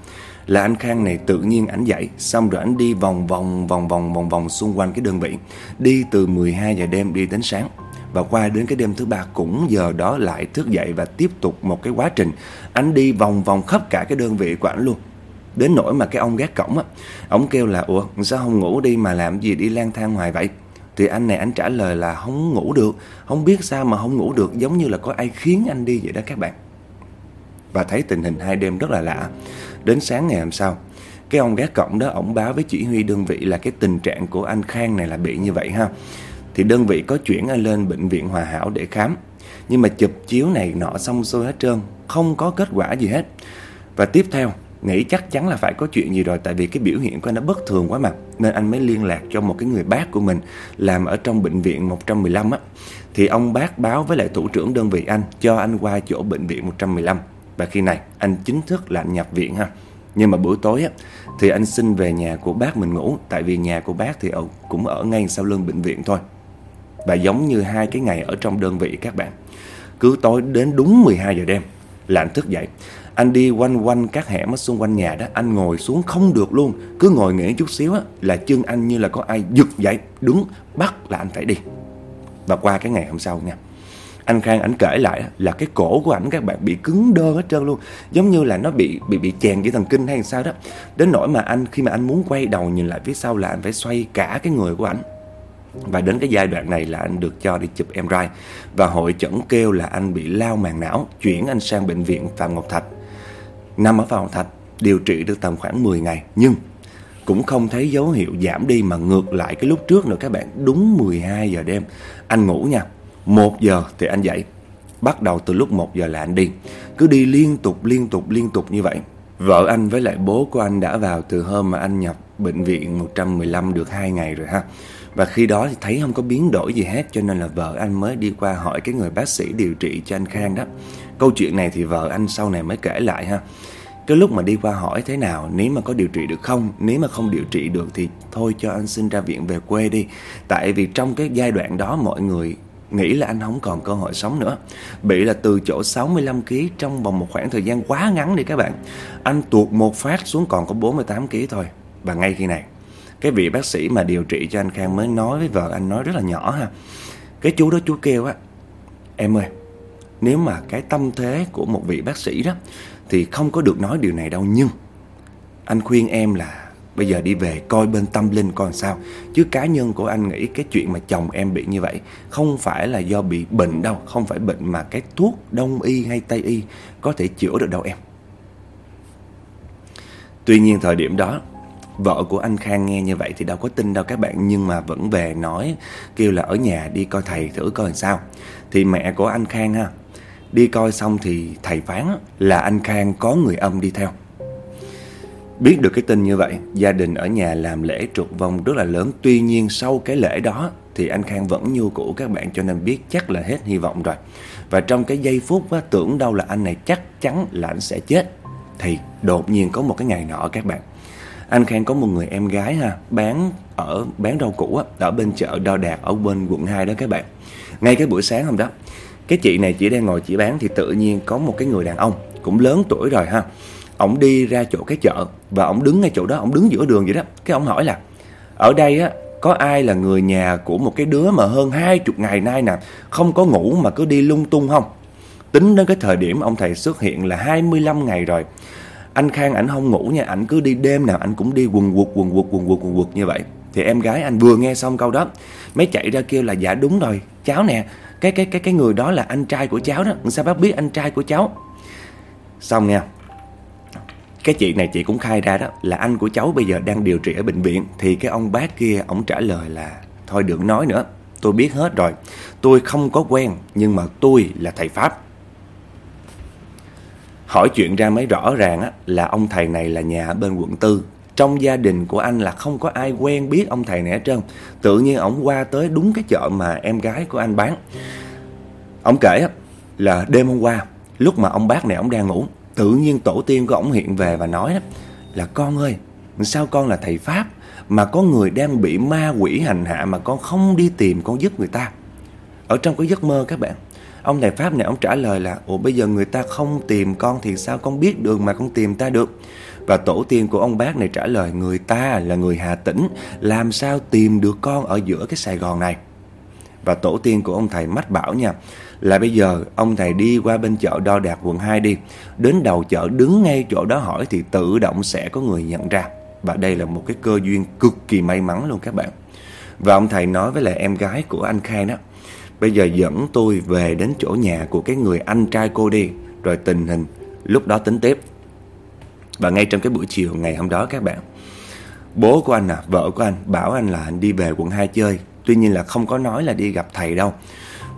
là anh Khang này tự nhiên ảnh dậy, xong rồi ảnh đi vòng vòng vòng vòng vòng vòng xung quanh cái đơn vị. Đi từ 12 giờ đêm đi đến sáng. Và qua đến cái đêm thứ ba cũng giờ đó lại thức dậy và tiếp tục một cái quá trình. Anh đi vòng vòng khắp cả cái đơn vị của ảnh luôn. Đến nỗi mà cái ông gác cổng á, ông kêu là, ủa, sao không ngủ đi mà làm gì đi lang thang ngoài vậy? Thì anh này anh trả lời là, không ngủ được. Không biết sao mà không ngủ được, giống như là có ai khiến anh đi vậy đó các bạn. Và thấy tình hình hai đêm rất là lạ. Đến sáng ngày hôm sau. Cái ông gác cổng đó ổng báo với chỉ huy đơn vị là cái tình trạng của anh Khang này là bị như vậy ha. Thì đơn vị có chuyển anh lên bệnh viện Hòa Hảo để khám. Nhưng mà chụp chiếu này nọ xong xuôi hết trơn, Không có kết quả gì hết. Và tiếp theo, nghĩ chắc chắn là phải có chuyện gì rồi, tại vì cái biểu hiện của anh nó bất thường quá mà. Nên anh mới liên lạc cho một cái người bác của mình làm ở trong bệnh viện 115 á. Thì ông bác báo với lại thủ trưởng đơn vị anh, cho anh qua chỗ bệnh viện 115 và khi này anh chính thức là anh nhập viện ha. Nhưng mà buổi tối á Thì anh xin về nhà của bác mình ngủ. Tại vì nhà của bác thì ở, cũng ở ngay sau lưng bệnh viện thôi. Và giống như hai cái ngày ở trong đơn vị các bạn. Cứ tối đến đúng 12 giờ đêm Là anh thức dậy. Anh đi quanh quanh các hẻm ở xung quanh nhà đó. Anh ngồi xuống không được luôn. Cứ ngồi nghỉ chút xíu á Là chân anh như là có ai giật dậy. Đúng bắt là anh phải đi. Và qua cái ngày hôm sau nha anh Khang, ảnh kể lại là cái cổ của ảnh, các bạn bị cứng đơ hết trơn luôn. Giống như là nó bị bị bị chèn dây thần kinh hay sao đó. Đến nỗi mà anh, khi mà anh muốn quay đầu nhìn lại phía sau là anh phải xoay cả cái người của ảnh. Và đến cái giai đoạn này là anh được cho đi chụp MRI và hội chẩn kêu là anh bị lao màng não, chuyển anh sang bệnh viện Phạm Ngọc Thạch. Nằm ở Phạm Ngọc Thạch, điều trị được tầm khoảng 10 ngày. Nhưng cũng không thấy dấu hiệu giảm đi mà ngược lại cái lúc trước nữa các bạn. Đúng 12 giờ đêm. Anh ngủ nha một giờ thì anh dậy. Bắt đầu từ lúc 1 giờ là anh đi. Cứ đi liên tục liên tục liên tục như vậy. Vợ anh với lại bố của anh đã vào từ hôm mà anh nhập bệnh viện 115 được 2 ngày rồi ha. Và khi đó thì thấy không có biến đổi gì hết, Cho nên là vợ anh mới đi qua hỏi cái người bác sĩ điều trị cho anh Khang đó. Câu chuyện này thì vợ anh sau này mới kể lại ha. Cái lúc mà đi qua hỏi thế nào, Nếu mà có điều trị được không, Nếu mà không điều trị được thì thôi cho anh xin ra viện về quê đi. Tại vì trong cái giai đoạn đó mọi người nghĩ là anh không còn cơ hội sống nữa. Bị là từ chỗ 65 kg trong vòng một khoảng thời gian quá ngắn đi các bạn. Anh tuột một phát xuống còn có 48 kg thôi. Và ngay khi này, cái vị bác sĩ mà điều trị cho anh Khang mới nói với vợ anh nói rất là nhỏ ha. Cái chú đó chú kêu á, em ơi, nếu mà cái tâm thế của một vị bác sĩ đó thì không có được nói điều này đâu nhưng anh khuyên em là Bây giờ đi về, coi bên tâm linh coi sao. Chứ cá nhân của anh nghĩ cái chuyện mà chồng em bị như vậy Không phải là do bị bệnh đâu, Không phải bệnh mà cái thuốc đông y hay tây y Có thể chữa được đâu em. Tuy nhiên thời điểm đó, Vợ của anh Khang nghe như vậy thì đâu có tin đâu các bạn, Nhưng mà vẫn về nói, Kêu là ở nhà đi coi thầy thử coi làm sao. Thì mẹ của anh Khang ha, Đi coi xong thì thầy phán là anh Khang có người âm đi theo. Biết được cái tin như vậy, gia đình ở nhà làm lễ trục vong rất là lớn. Tuy nhiên sau cái lễ đó thì anh Khang vẫn như cũ các bạn cho nên biết chắc là hết hy vọng rồi. Và trong cái giây phút á, tưởng đâu là anh này chắc chắn là anh sẽ chết. Thì đột nhiên có một cái ngày nọ các bạn. Anh Khang có một người em gái ha, bán ở bán rau củ á, ở bên chợ Đo Đạt ở bên quận 2 đó các bạn. Ngay cái buổi sáng hôm đó, cái chị này chỉ đang ngồi chỉ bán thì tự nhiên có một cái người đàn ông cũng lớn tuổi rồi ha ổng đi ra chỗ cái chợ và ổng đứng ngay chỗ đó, ổng đứng giữa đường vậy đó. Cái ổng hỏi là, ở đây á, có ai là người nhà của một cái đứa mà hơn hai chục ngày nay nè, không có ngủ mà cứ đi lung tung không? Tính đến cái thời điểm ông thầy xuất hiện là 25 ngày rồi. Anh Khang ảnh không ngủ nha, ảnh cứ đi đêm nào ảnh cũng đi quần quật quần quật quần quật quần quật như vậy. Thì em gái anh vừa nghe xong câu đó, mới chạy ra kêu là dạ đúng rồi, cháu nè, cái cái cái cái người đó là anh trai của cháu đó. Sao bác biết anh trai của cháu? Xong nha cái chuyện này chị cũng khai ra đó là anh của cháu bây giờ đang điều trị ở bệnh viện. Thì cái ông bác kia ông trả lời là thôi đừng nói nữa tôi biết hết rồi. Tôi không có quen nhưng mà tôi là thầy pháp. Hỏi chuyện ra mới rõ ràng á, là ông thầy này là nhà ở bên quận tư. Trong gia đình của anh là không có ai quen biết ông thầy này hết trơn. Tự nhiên ổng qua tới đúng cái chợ mà em gái của anh bán. Ông kể á, là đêm hôm qua lúc mà ông bác này ông đang ngủ tự nhiên tổ tiên của ổng hiện về và nói là con ơi, sao con là thầy pháp mà có người đang bị ma quỷ hành hạ mà con không đi tìm con giúp người ta? Ở trong cái giấc mơ các bạn, ông thầy pháp này, ông trả lời là, ủa, bây giờ người ta không tìm con thì sao con biết được mà con tìm ta được? Và tổ tiên của ông bác này trả lời, người ta là người Hà Tĩnh, làm sao tìm được con ở giữa cái Sài Gòn này? Và tổ tiên của ông thầy mách bảo nha là bây giờ ông thầy đi qua bên chợ đo đạc quận 2 đi. Đến đầu chợ đứng ngay chỗ đó hỏi thì tự động sẽ có người nhận ra. Và đây là một cái cơ duyên cực kỳ may mắn luôn các bạn. Và ông thầy nói với lại em gái của anh Khai đó Bây giờ dẫn tôi về đến chỗ nhà của cái người anh trai cô đi Rồi tình hình lúc đó tính tiếp. Và ngay trong cái buổi chiều ngày hôm đó các bạn Bố của anh à, vợ của anh bảo anh là anh đi về quận 2 chơi. Tuy nhiên là không có nói là đi gặp thầy đâu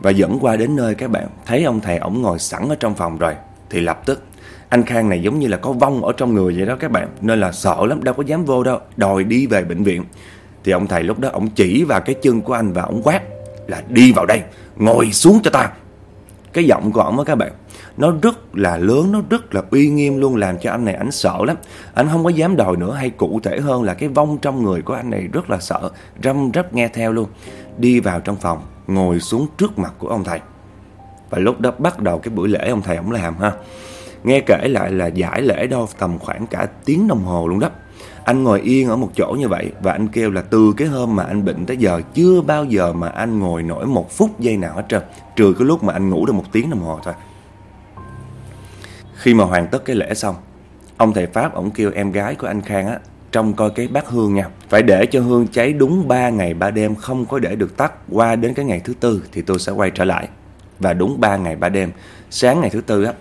và dẫn qua đến nơi các bạn thấy ông thầy ổng ngồi sẵn ở trong phòng rồi, thì lập tức, anh Khang này giống như là có vong ở trong người vậy đó các bạn, nên là sợ lắm, đâu có dám vô đâu, đòi đi về bệnh viện. Thì ông thầy lúc đó ổng chỉ vào cái chân của anh và ổng quát là, đi vào đây, ngồi xuống cho ta. Cái giọng của ổng á các bạn, nó rất là lớn, nó rất là uy nghiêm luôn, làm cho anh này ảnh sợ lắm. Anh không có dám đòi nữa, hay cụ thể hơn là cái vong trong người của anh này rất là sợ, răm rắp nghe theo luôn. Đi vào trong phòng ngồi xuống trước mặt của ông thầy. Và lúc đó bắt đầu cái buổi lễ ông thầy ổng làm ha. Nghe kể lại là giải lễ đâu tầm khoảng cả tiếng đồng hồ luôn đó. Anh ngồi yên ở một chỗ như vậy và anh kêu là từ cái hôm mà anh bệnh tới giờ, chưa bao giờ mà anh ngồi nổi một phút giây nào hết trơn, trừ cái lúc mà anh ngủ được một tiếng đồng hồ thôi. Khi mà hoàn tất cái lễ xong, ông thầy pháp ổng kêu em gái của anh khang á trong coi cái bát hương nha phải để cho hương cháy đúng 3 ngày 3 đêm không có để được tắt qua đến cái ngày thứ tư thì tôi sẽ quay trở lại và đúng 3 ngày 3 đêm sáng ngày thứ tư á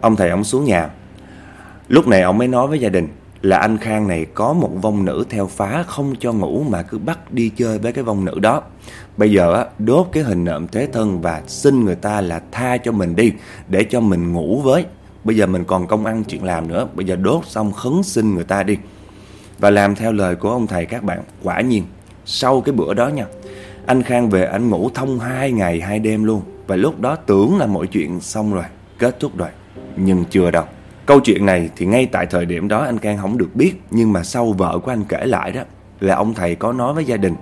ông thầy ông xuống nhà lúc này ông mới nói với gia đình là anh Khang này có một vong nữ theo phá không cho ngủ mà cứ bắt đi chơi với cái vong nữ đó. Bây giờ á, đốt cái hình nộm thế thân và xin người ta là tha cho mình đi để cho mình ngủ với. Bây giờ mình còn công ăn chuyện làm nữa, bây giờ đốt xong khấn xin người ta đi. Và làm theo lời của ông thầy các bạn, quả nhiên sau cái bữa đó nha, anh Khang về anh ngủ thông hai ngày hai đêm luôn. Và lúc đó tưởng là mọi chuyện xong rồi, kết thúc rồi, nhưng chưa đâu. Câu chuyện này thì ngay tại thời điểm đó anh khang không được biết Nhưng mà sau vợ của anh kể lại đó Là ông thầy có nói với gia đình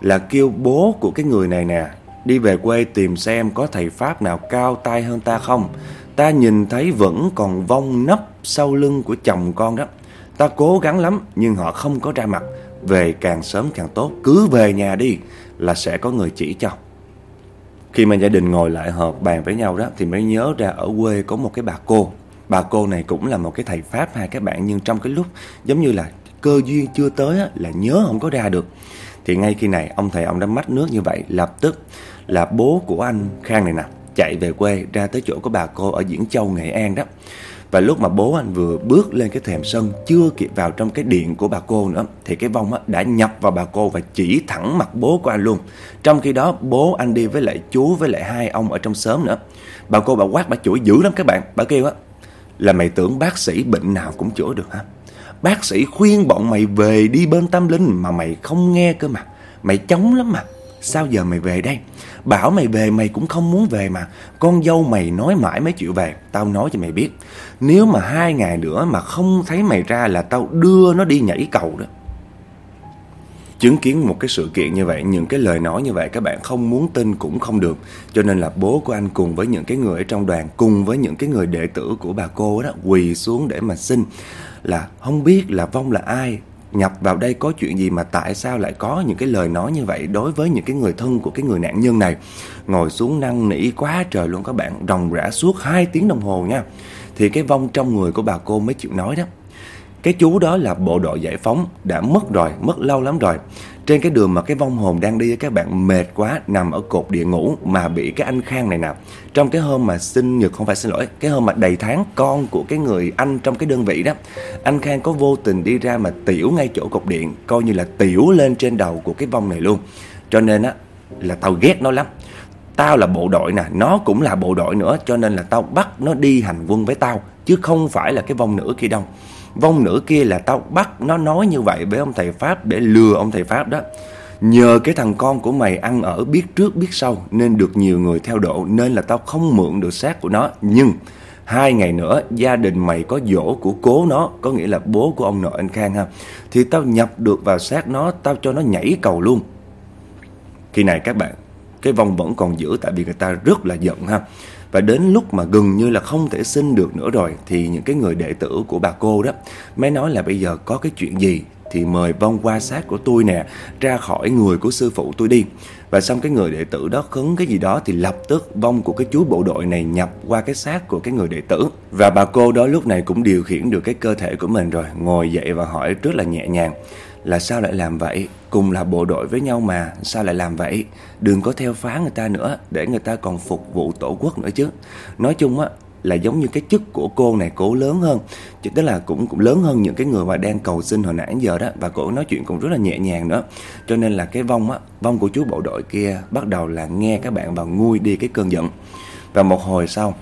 Là kêu bố của cái người này nè Đi về quê tìm xem có thầy Pháp nào cao tay hơn ta không Ta nhìn thấy vẫn còn vong nấp sau lưng của chồng con đó Ta cố gắng lắm nhưng họ không có ra mặt. Về càng sớm càng tốt. Cứ về nhà đi là sẽ có người chỉ cho. Khi mà gia đình ngồi lại họp bàn với nhau đó Thì mới nhớ ra ở quê có một cái bà cô. Bà cô này cũng là một cái thầy pháp hai các bạn nhưng trong cái lúc giống như là cơ duyên chưa tới á, là nhớ không có ra được. Thì ngay khi này ông thầy ông đã mắt nước như vậy lập tức là bố của anh khang này nè chạy về quê ra tới chỗ của bà cô ở diễn châu nghệ an đó và lúc mà bố anh vừa bước lên cái thềm sân, chưa kịp vào trong cái điện của bà cô nữa, thì cái vong đã nhập vào bà cô và chỉ thẳng mặt bố của anh luôn trong khi đó, bố anh đi với lại chú với lại hai ông ở trong xóm nữa bà cô bà quát, bà chửi dữ lắm các bạn bà kêu á, là mày tưởng bác sĩ bệnh nào cũng chữa được hả? Bác sĩ khuyên bọn mày về đi bên tâm linh mà mày không nghe cơ mà. Mày chống lắm mà. Sao giờ mày về đây? Bảo mày về mày cũng không muốn về mà. Con dâu mày nói mãi mới chịu về. Tao nói cho mày biết. Nếu mà hai ngày nữa mà không thấy mày ra là tao đưa nó đi nhảy cầu đó. Chứng kiến một cái sự kiện như vậy, những cái lời nói như vậy các bạn không muốn tin cũng không được. Cho nên là bố của anh cùng với những cái người ở trong đoàn, cùng với những cái người đệ tử của bà cô đó quỳ xuống để mà xin là không biết là vong là ai, nhập vào đây có chuyện gì mà tại sao lại có những cái lời nói như vậy đối với những cái người thân của cái người nạn nhân này. Ngồi xuống năn nỉ quá trời luôn các bạn, ròng rã suốt 2 tiếng đồng hồ nha. Thì cái vong trong người của bà cô mới chịu nói đó. Cái chú đó là bộ đội giải phóng Đã mất rồi, mất lâu lắm rồi trên cái đường mà cái vong hồn đang đi Các bạn mệt quá, nằm ở cột địa ngủ Mà bị cái anh Khang này nè. Trong cái hôm mà sinh nhật, không phải xin lỗi Cái hôm mà đầy tháng con của cái người anh trong cái đơn vị đó Anh Khang có vô tình đi ra mà tiểu ngay chỗ cột điện Coi như là tiểu lên trên đầu của cái vong này luôn. Cho nên á là tao ghét nó lắm. Tao là bộ đội nè, nó cũng là bộ đội nữa Cho nên là tao bắt nó đi hành quân với tao Chứ không phải là cái vong nữa kia đâu. Vong nữ kia là tao bắt nó nói như vậy với ông thầy Pháp để lừa ông thầy Pháp đó. Nhờ cái thằng con của mày ăn ở biết trước biết sau nên được nhiều người theo độ nên là tao không mượn được xác của nó. Nhưng hai ngày nữa gia đình mày có dỗ của cố nó, có nghĩa là bố của ông nội anh Khang ha. Thì tao nhập được vào xác nó, tao cho nó nhảy cầu luôn. Khi này các bạn, cái vong vẫn còn giữ tại vì người ta rất là giận ha. Và đến lúc mà gần như là không thể sinh được nữa rồi, Thì những cái người đệ tử của bà cô đó Mới nói là bây giờ có cái chuyện gì Thì mời vong qua sát của tôi nè, Ra khỏi người của sư phụ tôi đi. Và xong cái người đệ tử đó khấn cái gì đó Thì lập tức vong của cái chú bộ đội này nhập qua cái xác của cái người đệ tử. Và bà cô đó lúc này cũng điều khiển được cái cơ thể của mình rồi, Ngồi dậy và hỏi rất là nhẹ nhàng là sao lại làm vậy? Cùng là bộ đội với nhau mà, sao lại làm vậy? Đừng có theo phá người ta nữa, để người ta còn phục vụ tổ quốc nữa chứ. Nói chung á, là giống như cái chức của cô này cổ lớn hơn. Chứ tức là cũng cũng lớn hơn những cái người mà đang cầu xin hồi nãy giờ đó, và cổ nói chuyện cũng rất là nhẹ nhàng nữa. Cho nên là cái vong á, vong của chú bộ đội kia bắt đầu là nghe các bạn vào nguôi đi cái cơn giận. Và một hồi sau,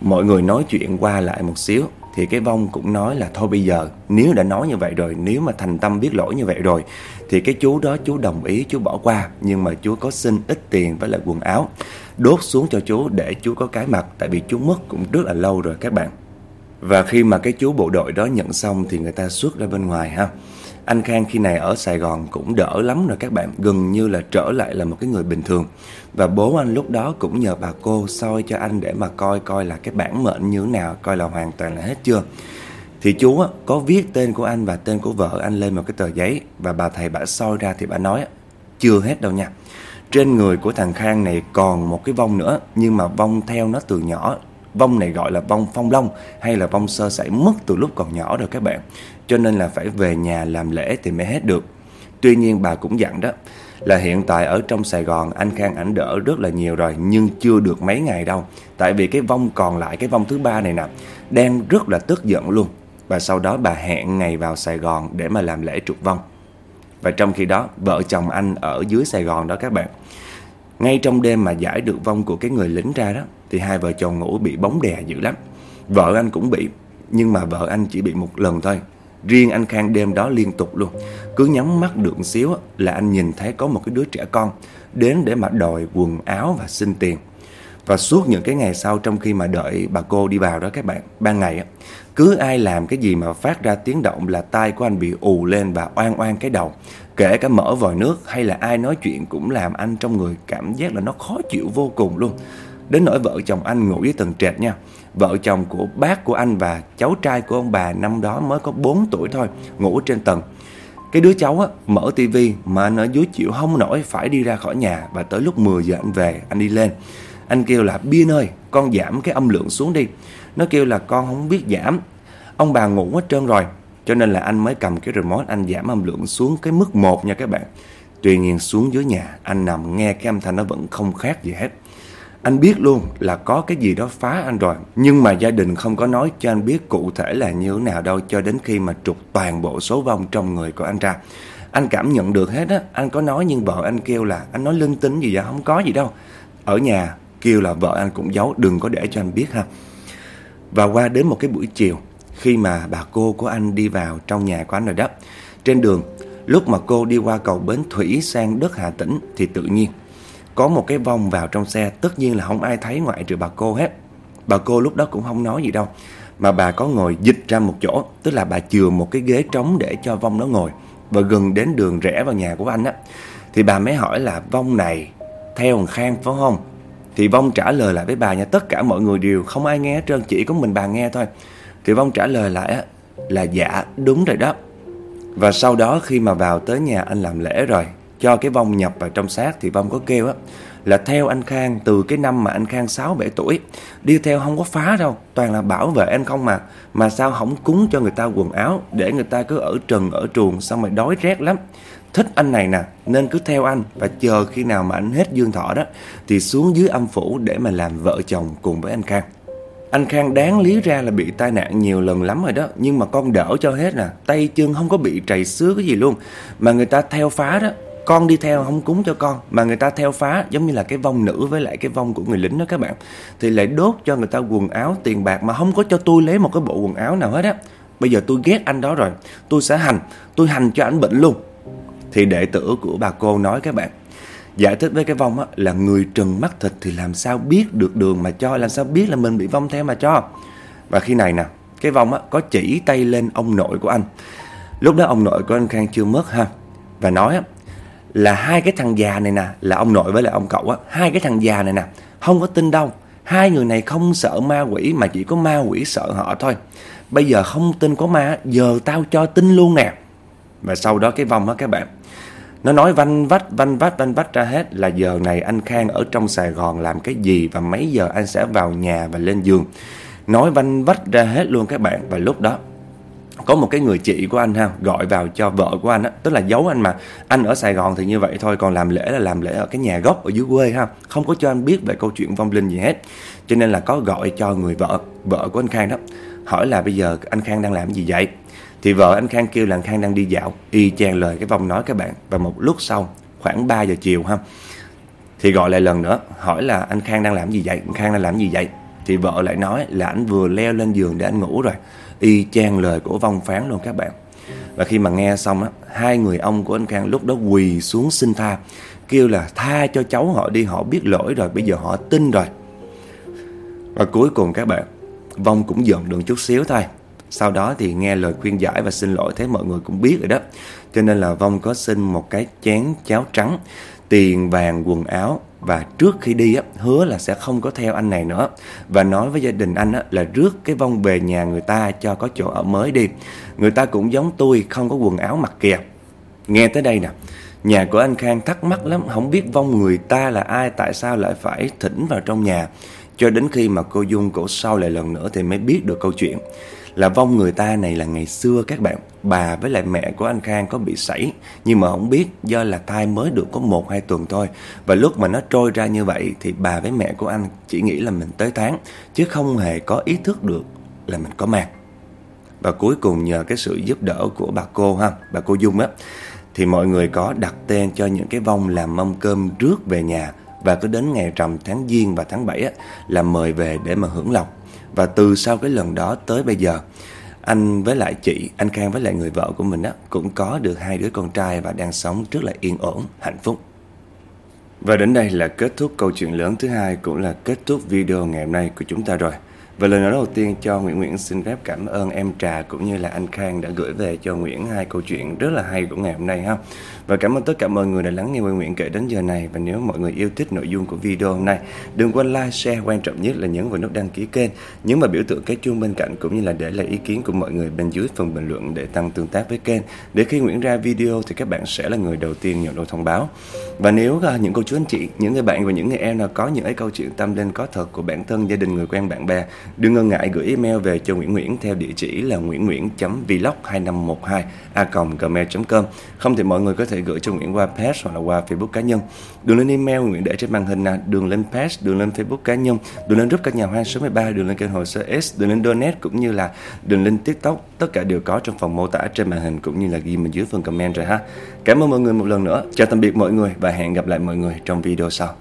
mọi người nói chuyện qua lại một xíu thì cái vong cũng nói là thôi bây giờ, nếu đã nói như vậy rồi, nếu mà thành tâm biết lỗi như vậy rồi, thì cái chú đó chú đồng ý, chú bỏ qua. Nhưng mà chú có xin ít tiền với lại quần áo, đốt xuống cho chú để chú có cái mặt, tại vì chú mất cũng rất là lâu rồi các bạn. Và khi mà cái chú bộ đội đó nhận xong thì người ta xuất ra bên ngoài ha. Anh Khang khi này ở Sài Gòn cũng đỡ lắm rồi các bạn. Gần như là trở lại là một cái người bình thường. Và bố anh lúc đó cũng nhờ bà cô soi cho anh để mà coi coi là cái bản mệnh như thế nào Coi là hoàn toàn là hết chưa. Thì chú á, có viết tên của anh và tên của vợ anh lên một cái tờ giấy Và bà thầy bà soi ra thì bà nói chưa hết đâu nha. Trên người của thằng Khang này còn một cái vong nữa Nhưng mà vong theo nó từ nhỏ. Vong này gọi là vong phong long hay là vong sơ sẩy mất từ lúc còn nhỏ rồi các bạn. Cho nên là phải về nhà làm lễ thì mới hết được. Tuy nhiên bà cũng dặn đó, là hiện tại ở trong Sài Gòn anh Khang ảnh đỡ rất là nhiều rồi, nhưng chưa được mấy ngày đâu. Tại vì cái vong còn lại, cái vong thứ ba này nè, đang rất là tức giận luôn. Và sau đó bà hẹn ngày vào Sài Gòn để mà làm lễ trục vong. Và trong khi đó, vợ chồng anh ở dưới Sài Gòn đó các bạn ngay trong đêm mà giải được vong của cái người lính ra đó, Thì hai vợ chồng ngủ bị bóng đè dữ lắm Vợ anh cũng bị, Nhưng mà vợ anh chỉ bị một lần thôi Riêng anh Khang đêm đó liên tục luôn. Cứ nhắm mắt được xíu là anh nhìn thấy có một cái đứa trẻ con Đến để mà đòi quần áo và xin tiền. Và suốt những cái ngày sau trong khi mà đợi bà cô đi vào đó các bạn, Ban ngày á, cứ ai làm cái gì mà phát ra tiếng động là tai của anh bị ù lên và oan oan cái đầu. Kể cả mở vòi nước hay là ai nói chuyện cũng làm anh trong người cảm giác là nó khó chịu vô cùng luôn. Đến nỗi vợ chồng anh ngủ với tầng trệt nha. Vợ chồng của bác của anh và cháu trai của ông bà năm đó mới có 4 tuổi thôi Ngủ trên tầng. Cái đứa cháu á, mở tivi mà nó dưới chịu không nổi phải đi ra khỏi nhà Và tới lúc 10 giờ anh về, anh đi lên. Anh kêu là Biên ơi, con giảm cái âm lượng xuống đi. Nó kêu là con không biết giảm. Ông bà ngủ hết trơn rồi Cho nên là anh mới cầm cái remote anh giảm âm lượng xuống cái mức 1 nha các bạn. Tuy nhiên xuống dưới nhà anh nằm nghe cái âm thanh nó vẫn không khác gì hết. Anh biết luôn là có cái gì đó phá anh rồi. Nhưng mà gia đình không có nói cho anh biết cụ thể là như thế nào đâu Cho đến khi mà trục toàn bộ số vong trong người của anh ra. Anh cảm nhận được hết á. Anh có nói nhưng vợ anh kêu là Anh nói linh tính gì vậy? Không có gì đâu. Ở nhà kêu là vợ anh cũng giấu Đừng có để cho anh biết ha. Và qua đến một cái buổi chiều khi mà bà cô của anh đi vào trong nhà của anh rồi đó. Trên đường, lúc mà cô đi qua cầu Bến Thủy sang đất Hà Tĩnh thì tự nhiên có một cái vong vào trong xe, tất nhiên là không ai thấy ngoại trừ bà cô hết. Bà cô lúc đó cũng không nói gì đâu, mà bà có ngồi dịch ra một chỗ, tức là bà chừa một cái ghế trống để cho vong nó ngồi và gần đến đường rẽ vào nhà của anh á. Thì bà mới hỏi là vong này theo thằng Khang phải không? Thì vong trả lời lại với bà nha, tất cả mọi người đều không ai nghe hết trơn, chỉ có mình bà nghe thôi. Thì Vong trả lời lại là dạ đúng rồi đó Và sau đó khi mà vào tới nhà anh làm lễ rồi cho cái Vong nhập vào trong xác thì Vong có kêu á, Là theo anh Khang, từ cái năm mà anh Khang 6-7 tuổi, Đi theo không có phá đâu, Toàn là bảo vệ anh không mà Mà sao không cúng cho người ta quần áo, Để người ta cứ ở trần, ở truồng, Xong rồi đói rét lắm. Thích anh này nè, Nên cứ theo anh, Và chờ khi nào mà anh hết dương thọ đó, Thì xuống dưới âm phủ để mà làm vợ chồng cùng với anh Khang. Anh Khang đáng lý ra là bị tai nạn nhiều lần lắm rồi đó, Nhưng mà con đỡ cho hết nè, Tay chân không có bị trầy xước cái gì luôn. Mà người ta theo phá đó con đi theo không cúng cho con Mà người ta theo phá giống như là cái vong nữ với lại cái vong của người lính đó các bạn Thì lại đốt cho người ta quần áo tiền bạc Mà không có cho tôi lấy một cái bộ quần áo nào hết á Bây giờ tôi ghét anh đó rồi Tôi sẽ hành Tôi hành cho anh bệnh luôn Thì đệ tử của bà cô nói các bạn Giải thích với cái vong á, là người trần mắt thịt thì làm sao biết được đường mà cho, làm sao biết là mình bị vong theo mà cho. Và khi này nè, cái vong á, có chỉ tay lên ông nội của anh. Lúc đó ông nội của anh Khang chưa mất ha. Và nói á, là hai cái thằng già này nè, là ông nội với lại ông cậu á, hai cái thằng già này nè, không có tin đâu. Hai người này không sợ ma quỷ mà chỉ có ma quỷ sợ họ thôi. Bây giờ không tin có ma, giờ tao cho tin luôn nè. Và sau đó cái vòng á các bạn nó nói vanh vách, vanh vách, vanh vách ra hết là giờ này anh Khang ở trong Sài Gòn làm cái gì và mấy giờ anh sẽ vào nhà và lên giường. Nói vanh vách ra hết luôn các bạn. Và lúc đó có một cái người chị của anh ha, gọi vào cho vợ của anh á, tức là giấu anh mà. Anh ở Sài Gòn thì như vậy thôi, còn làm lễ là làm lễ ở cái nhà gốc ở dưới quê ha. Không có cho anh biết về câu chuyện vong linh gì hết. Cho nên là có gọi cho người vợ vợ của anh Khang đó, hỏi là bây giờ anh Khang đang làm gì vậy? Thì vợ anh Khang kêu là anh Khang đang đi dạo, Y chang lời cái vòng nói các bạn. Và một lúc sau, khoảng 3 giờ chiều ha, Thì gọi lại lần nữa, Hỏi là anh Khang đang làm gì vậy? Anh Khang đang làm gì vậy? Thì vợ lại nói là anh vừa leo lên giường để anh ngủ rồi. Y chang lời của vong phán luôn các bạn. Và khi mà nghe xong á, Hai người ông của anh Khang lúc đó quỳ xuống xin tha, Kêu là tha cho cháu họ đi, Họ biết lỗi rồi, bây giờ họ tin rồi. Và cuối cùng các bạn, Vong cũng giận được chút xíu thôi. Sau đó thì nghe lời khuyên giải và xin lỗi thấy mọi người cũng biết rồi đó. Cho nên là Vong có xin một cái chén cháo trắng tiền, vàng, quần áo. Và trước khi đi á, hứa là sẽ không có theo anh này nữa. Và nói với gia đình anh á, là rước cái vong về nhà người ta cho có chỗ ở mới đi. Người ta cũng giống tôi, không có quần áo mặc kìa. Nghe tới đây nè, nhà của anh Khang thắc mắc lắm, không biết vong người ta là ai, tại sao lại phải thỉnh vào trong nhà. Cho đến khi mà cô Dung cổ sau lại lần nữa thì mới biết được câu chuyện là vong người ta này là ngày xưa các bạn. Bà với lại mẹ của anh Khang có bị sảy nhưng mà không biết do là thai mới được có một hai tuần thôi. Và lúc mà nó trôi ra như vậy thì bà với mẹ của anh chỉ nghĩ là mình tới tháng chứ không hề có ý thức được là mình có mang và cuối cùng nhờ cái sự giúp đỡ của bà cô ha bà cô Dung á thì mọi người có đặt tên cho những cái vong làm mâm cơm rước về nhà. Và cứ đến ngày rằm tháng Giêng và tháng 7 á, là mời về để mà hưởng lộc. Và từ sau cái lần đó tới bây giờ, anh với lại chị, anh Khang với lại người vợ của mình á, cũng có được hai đứa con trai và đang sống rất là yên ổn, hạnh phúc. Và đến đây là kết thúc câu chuyện lớn thứ hai cũng là kết thúc video ngày hôm nay của chúng ta rồi. Và lời nói đầu tiên cho Nguyễn Nguyễn xin phép cảm ơn em Trà cũng như là anh Khang đã gửi về cho Nguyễn hai câu chuyện rất là hay của ngày hôm nay ha. Và cảm ơn tất cả mọi người đã lắng nghe Nguyễn Nguyễn kể đến giờ này và nếu mọi người yêu thích nội dung của video hôm nay, đừng quên like, share, quan trọng nhất là nhấn vào nút đăng ký kênh, nhấn vào biểu tượng cái chuông bên cạnh cũng như là để lại ý kiến của mọi người bên dưới phần bình luận để tăng tương tác với kênh. Để khi Nguyễn ra video thì các bạn sẽ là người đầu tiên nhận được thông báo. Và nếu à, những cô chú anh chị, những người bạn và những người em nào có những ấy câu chuyện tâm linh có thật của bản thân, gia đình, người quen, bạn bè Đừng ngần ngại gửi email về cho Nguyễn Nguyễn theo địa chỉ là nguyễn nguyễn.vlog2512 a gmail.com. Không thì mọi người có thể gửi cho Nguyễn qua page hoặc là qua Facebook cá nhân. Đường lên email Nguyễn để trên màn hình là đường lên page, đường lên Facebook cá nhân, đường lên group các nhà hoang số 13, đường lên kênh hồ sơ S, đường lên donate cũng như là đường lên TikTok. Tất cả đều có trong phần mô tả trên màn hình cũng như là ghi mình dưới phần comment rồi ha. Cảm ơn mọi người một lần nữa. Chào tạm biệt mọi người và hẹn gặp lại mọi người trong video sau.